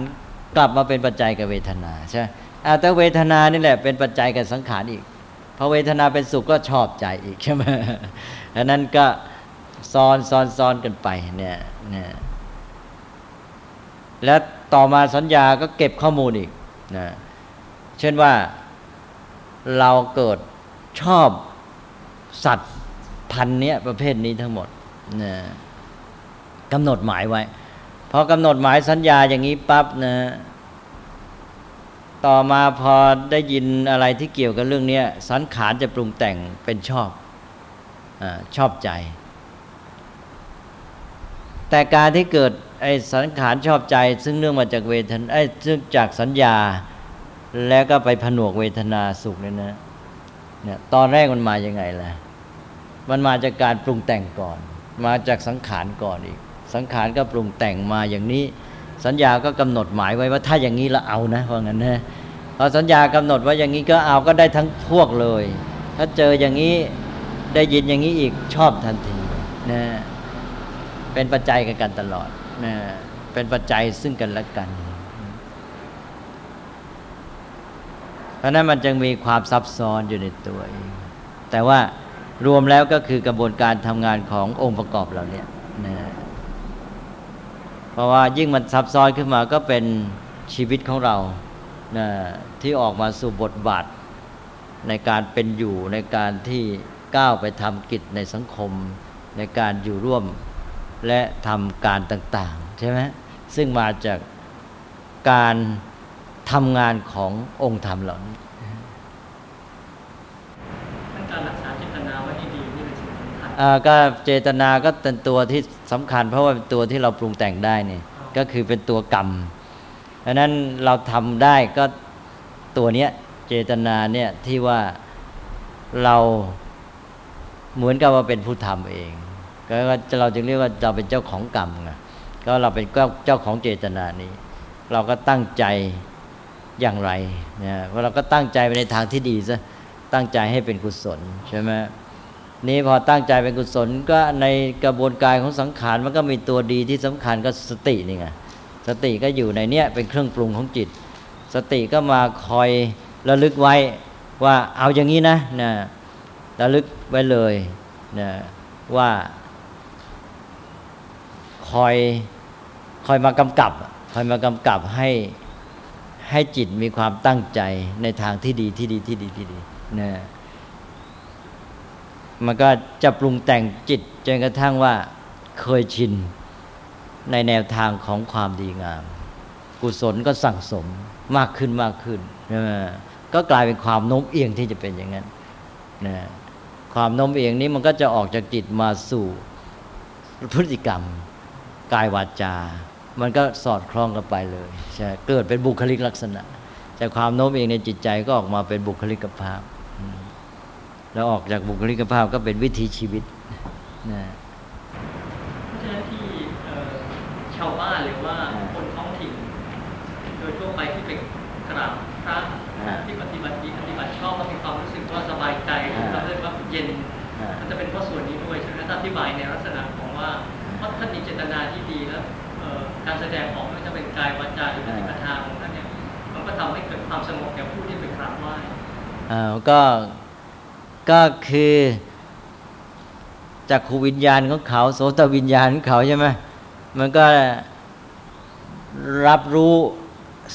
กลับมาเป็นปัจจัยกับเวทนาใช่ไหมอ่าแต่เวทนานี่แหละเป็นปัจจัยกับสังขารอีกพอเวทนาเป็นสุขก็ชอบใจอีกใช่ไหมอันนั้นก็ซ้อนซ้อนซ้อนกันไปเนี่ยเนี่ยแล้วต่อมาสัญญาก็เก็บข้อมูลอีกนะเช่นว่าเราเกิดชอบสัตว์พันธุ์เนี้ยประเภทนี้ทั้งหมดนะ กำหนดหมายไว้พอกำหนดหมายสัญญาอย่างนี้ปั๊บนะต่อมาพอได้ยินอะไรที่เกี่ยวกับเรื่องนี้สังขารจะปรุงแต่งเป็นชอบอชอบใจ แต่การที่เกิดไอ้สังขารชอบใจ ซึ่งเนื่องมาจากเวทนาไอ้ซึ่งจากสัญญา แล้วก็ไปผนวกเวทนาสุขเนี่ยนะเนี่ยตอนแรกมันมาอย่างไงล่ะ มันมาจากการปรุงแต่งก่อน มาจากสังขารก่อนอีก สังขารก็ปรุงแต่งมาอย่างนี้ สัญญาก็กำหนดหมายไว้ว่าถ้าอย่างนี้เราเอานะว่างั้นนะพอสัญญากำหนดว่าอย่างนี้ก็เอาก็ได้ทั้งพวกเลย ถ้าเจออย่างนี้ได้ยินอย่างนี้อีกชอบทันทีนะเป็นปัจจัยกันกันตลอดนะเป็นปัจจัยซึ่งกันและกัน เพราะนั้นมันจึงมีความซับซ้อนอยู่ในตัวเองแต่ว่ารวมแล้วก็คือกระบวนการทำงานขององค์ประกอบเราเนี่ยนะ เพราะว่ายิ่งมันซับซ้อนขึ้นมาก็เป็นชีวิตของเรานะที่ออกมาสู่บทบาท ในการเป็นอยู่ในการที่ก้าวไปทำกิจในสังคม ในการอยู่ร่วมและทำการต่างๆใช่ไหมซึ่งมาจากการทำงานขององค์ธรรมเหล่านี้ารรักษาเจตนาไว้ให้ดีนี่เป็นสิ่งสำคัญ อ่า ก็เจตนาก็เป็นตัวที่สำคัญ เพราะว่าเป็นตัวที่เราปรุงแต่งได้นี่ก็คือเป็นตัวกรรมดังนั้นเราทำได้ก็ตัวเนี้ยเจตนาเนี่ยที่ว่าเราเหมือนกับว่าเป็นผู้ทำเองก็เราจึงเรียกว่าเราเป็นเจ้าของกรรมไงก็เราเป็นเจ้าของเจตนานี้ เราก็ตั้งใจอย่างไรเนี่ยว่าเราก็ตั้งใจไปในทางที่ดีซะตั้งใจให้เป็นกุศลใช่ไหม นี้พอตั้งใจเป็นกุศลก็ในกระบวนการของสังขารมันก็มีตัวดีที่สำคัญก็สตินี่ไงสติก็อยู่ในเนี้ยเป็นเครื่องปรุงของจิต สติก็มาคอยระลึกไว้ว่าเอาอย่างนี้นะนะระลึกไว้เลยนะว่าคอยคอยมากำกับคอยมากำกับให้ให้จิตมีความตั้งใจในทางที่ดีที่ดีที่ดีที่ดีนะ มันก็จะปรุงแต่งจิตจนกระทั่งว่าเคยชินในแนวทางของความดีงาม กุศลก็สั่งสมมากขึ้นมากขึ้นนะก็กลายเป็นความโน้มเอียงที่จะเป็นอย่างนั้นนะความโน้มเอียงนี้มันก็จะออกจากจิตมาสู่พฤติกรรม กายวาจา มันก็สอดคล้องกันไปเลยใช่เกิดเป็นบุคลิกลักษณะ แต่ความโน้มเอียงในจิตใจก็ออกมาเป็นบุคลิกภาพ แล้วออกจากบุคลิกภาพก็เป็นวิถีชีวิตนะเพราะฉะนั้นที่เอ่อชาวบ้านหรือว่าคนท้องถิ่นโดยทั่วไปที่ไปกราบพระอ่าที่ปฏิบัติดีปฏิบัติชอบก็มีความรู้สึกว่าสบายใจอ่าเราเรียกว่าเย็นอ่ามันจะเป็นเพราะส่วนนี้ด้วยใช่ไหมถ้าอธิบายในลักษณะของว่าเพราะท่านมีเจตนาที่ดีแล้วเอ่อการแสดงออกไม่ว่าจะเป็นกายวาจาหรือปฏิปทาของท่านเนี่ยมันก็ทำให้เกิดความสงบแก่ผู้ที่ไปกราบไหว้อ่าก็ ก็คือจากขูวิญญาณของเขาโสตวิญญาณของเขาใช่ไหมมันก็รับรู้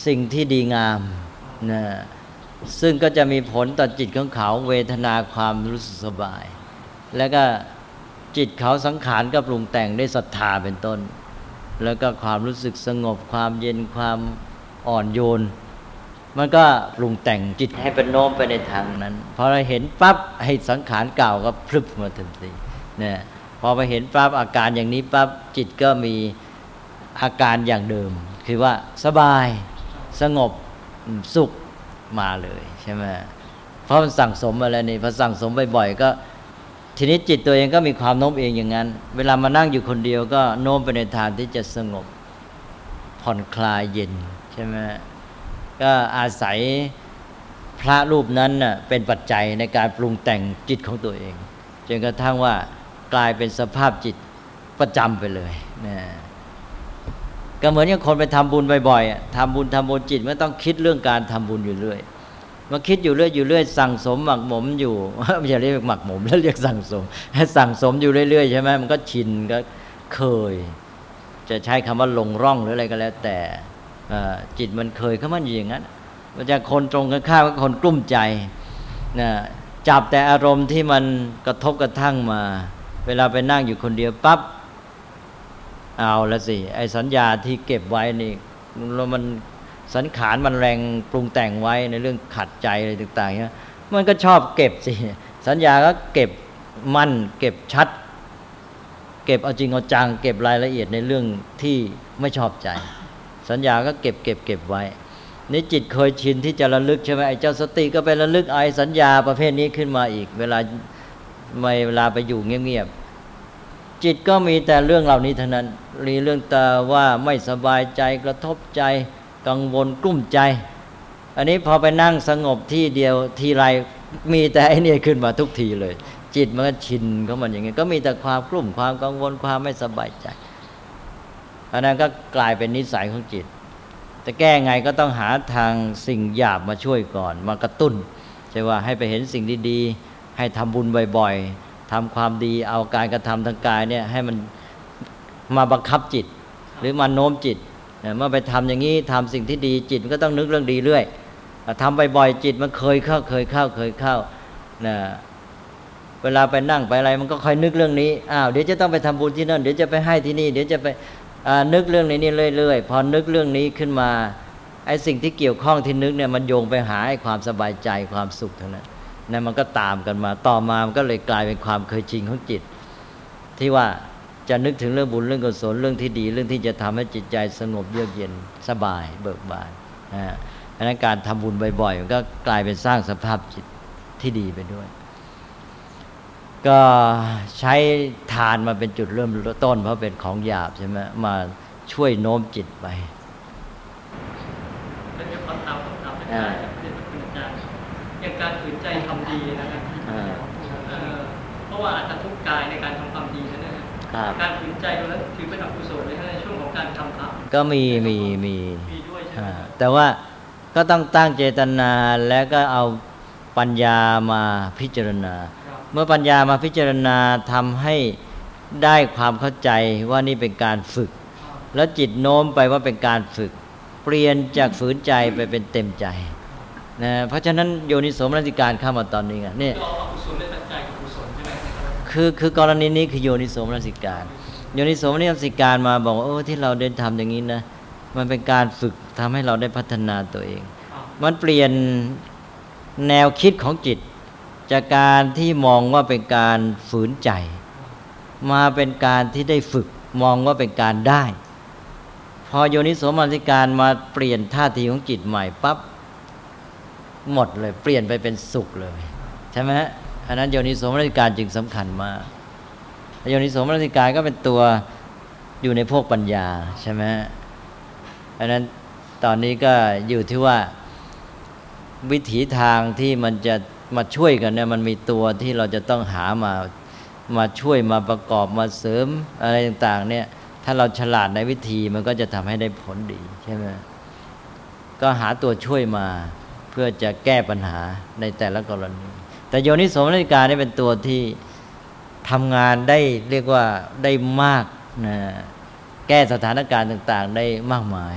สิ่งที่ดีงามนะซึ่งก็จะมีผลต่อจิตของเขาเวทนาความรู้สึกสบาย แล้วก็จิตเขาสังขารก็ปรุงแต่งด้วยศรัทธาเป็นต้น แล้วก็ความรู้สึกสงบความเย็นความอ่อนโยน มันก็ปรุงแต่งจิตให้เป็นโน้มไปในทางนั้น พอเราเห็นปั๊บให้สังขารเก่าก็พลึบมาทันทีเนี่ยพอไปเห็นปั๊บอาการอย่างนี้ปั๊บจิตก็มีอาการอย่างเดิม คือว่าสบายสงบอืมสุขมาเลยใช่ไหมเพราะมันสั่งสมมาแล้วนี่พอสั่งสมบ่อยๆก็ทีนี้จิตตัวเองก็มีความโน้มเองอย่างนั้น เวลามานั่งอยู่คนเดียวก็โน้มไปในทางที่จะสงบผ่อนคลายเย็นใช่ไหม ก็อาศัยพระรูปนั้นน่ะเป็นปัจจัยในการปรุงแต่งจิตของตัวเองจนกระทั่งว่ากลายเป็นสภาพจิตประจำไปเลยนะก็เหมือนอย่างคนไปทำบุญบ่อยๆอะทำบุญทำบุญจิตมันต้องคิดเรื่องการทำบุญอยู่เรื่อยมาคิดอยู่เรื่อยอยู่เรื่อยสั่งสมหมักหมมอยู่ไม่ใช่เรียกหมักหมมแล้วเรียกสั่งสมสั่งสมอยู่เรื่อยๆใช่ไหมมันก็ชินก็เคย จะใช้คำว่าลงร่องหรืออะไรก็แล้วแต่ จิตมันเคยเข้ามันอยู่อย่างนั้นมันจะคนตรงกันข้ามกับคนกลุ้มใจนะจับแต่อารมณ์ที่มันกระทบกระทั่งมา เวลาไปนั่งอยู่คนเดียวปั๊บเอาละสิไอสัญญาที่เก็บไว้นี่แล้วมันสังขารมันแรงปรุงแต่งไว้ในเรื่องขัดใจอะไรต่างๆเนี่ยมันก็ชอบเก็บสิสัญญาก็เก็บมั่น เก็บชัด เก็บเอาจริงเอาจังเก็บรายละเอียดในเรื่องที่ไม่ชอบใจ สัญญาก็เก็บเก็บเก็บไว้ นี่จิตเคยชินที่จะระลึกใช่ไหมไอ้เจ้าสติก็ไประลึกไอ้สัญญาประเภทนี้ขึ้นมาอีก เวลาไม่เวลาไปอยู่เงียบๆจิตก็มีแต่เรื่องเหล่านี้เท่านั้นรีเรื่องตาว่าไม่สบายใจกระทบใจกังวลกลุ้มใจ อันนี้พอไปนั่งสงบที่เดียวทีไรมีแต่ไอ้นี่ขึ้นมาทุกทีเลย จิตมันก็ชินเขามันอย่างเงี้ยก็มีแต่ความกลุ่มความกังวลความไม่สบายใจ อันนั้นก็กลายเป็นนิสัยของจิต แต่แก้ไงก็ต้องหาทางสิ่งหยาบมาช่วยก่อน มากระตุ้นใช่ว่าให้ไปเห็นสิ่งดีๆ ให้ทำบุญบ่อยๆทำความดีเอาการกระทำทางกายเนี่ยให้มันมาบังคับจิต หรือมาโน้มจิตเมื่อไปทำอย่างนี้ทำสิ่งที่ดีจิตมันก็ต้องนึกเรื่องดีเรื่อยทำบ่อยๆจิตมันเคยเข้าเคยเข้าเคยเข้านะเวลาไปนั่งไปอะไรมันก็คอยนึกเรื่องนี้ อ้าว เดี๋ยวจะต้องไปทำบุญที่นั่น เดี๋ยวจะไปให้ที่นี่ เดี๋ยวจะไป นึกเรื่องนี้นี่เรื่อยๆ พอนึกเรื่องนี้ขึ้นมาไอ้สิ่งที่เกี่ยวข้องที่นึกเนี่ยมันโยงไปหาไอ้ความสบายใจความสุขเท่านั้นนั่นมันก็ตามกันมาต่อมามันก็เลยกลายเป็นความเคยชินของจิต ที่ว่าจะนึกถึงเรื่องบุญเรื่องกุศลเรื่องที่ดี เรื่องที่จะทำให้จิตใจสงบเยือกเย็นสบาย เบิกบานนะดังนั้นการทำบุญบ่อยๆมันก็กลายเป็นสร้างสภาพจิตที่ดีไปด้วย ก็ใช้ทานมาเป็นจุดเริ่มต้น เพราะเป็นของหยาบใช่ไหมมาช่วยโน้มจิตไปแล้วเดี๋ยวขอตามคำถามอาจารย์เรียนคุณอาจารย์อย่างการฝืนใจทำดีนะครับเพราะว่าอาจจะทุกข์กายในการทำความดีนั่นเองการฝืนใจตรงนั้นถือเป็นอกุศลเลยในช่วงของการทำครับก็มีมีมีด้วยใช่ไหมแต่ว่าก็ต้องตั้งเจตนาแล้วก็เอาปัญญามาพิจารณา เมื่อปัญญามาพิจารณาทำให้ได้ความเข้าใจว่านี่เป็นการฝึก แล้วจิตโน้มไปว่าเป็นการฝึก เปลี่ยนจากฝืนใจไปเป็นเต็มใจนะเพราะฉะนั้นโยนิสมรสิการเข้ามาตอนนี้ไงเนี่ยคือคือกรณีนี้คือโยนิสมรสิการ โยนิสมรสิการมาบอกว่าโอ้ที่เราเดินทำอย่างนี้นะมันเป็นการฝึกทำให้เราได้พัฒนาตัวเอง มันเปลี่ยนแนวคิดของจิต จากการที่มองว่าเป็นการฝืนใจ มาเป็นการที่ได้ฝึกมองว่าเป็นการได้ พอโยนิโสมนสิการมาเปลี่ยนท่าทีของจิตใหม่ปั๊บหมดเลย เปลี่ยนไปเป็นสุขเลย ใช่ไหมอันนั้นโยนิโสมนสิการจึงสำคัญมากโยนิโสมนสิการก็เป็นตัวอยู่ในพวกปัญญาใช่ไหมอันนั้นตอนนี้ก็อยู่ที่ว่าวิถีทางที่มันจะ มาช่วยกันเนี่ยมันมีตัวที่เราจะต้องหามามาช่วยมาประกอบมาเสริมอะไรต่างๆ เนี่ย ถ้าเราฉลาดในวิธีมันก็จะทำให้ได้ผลดีใช่ไหมก็หาตัวช่วยมาเพื่อจะแก้ปัญหาในแต่ละกรณี แต่โยนิสมนิการนี่เป็นตัวที่ทำงานได้เรียกว่าได้มากนะแก้สถานการณ์ต่าง ๆ ได้มากมาย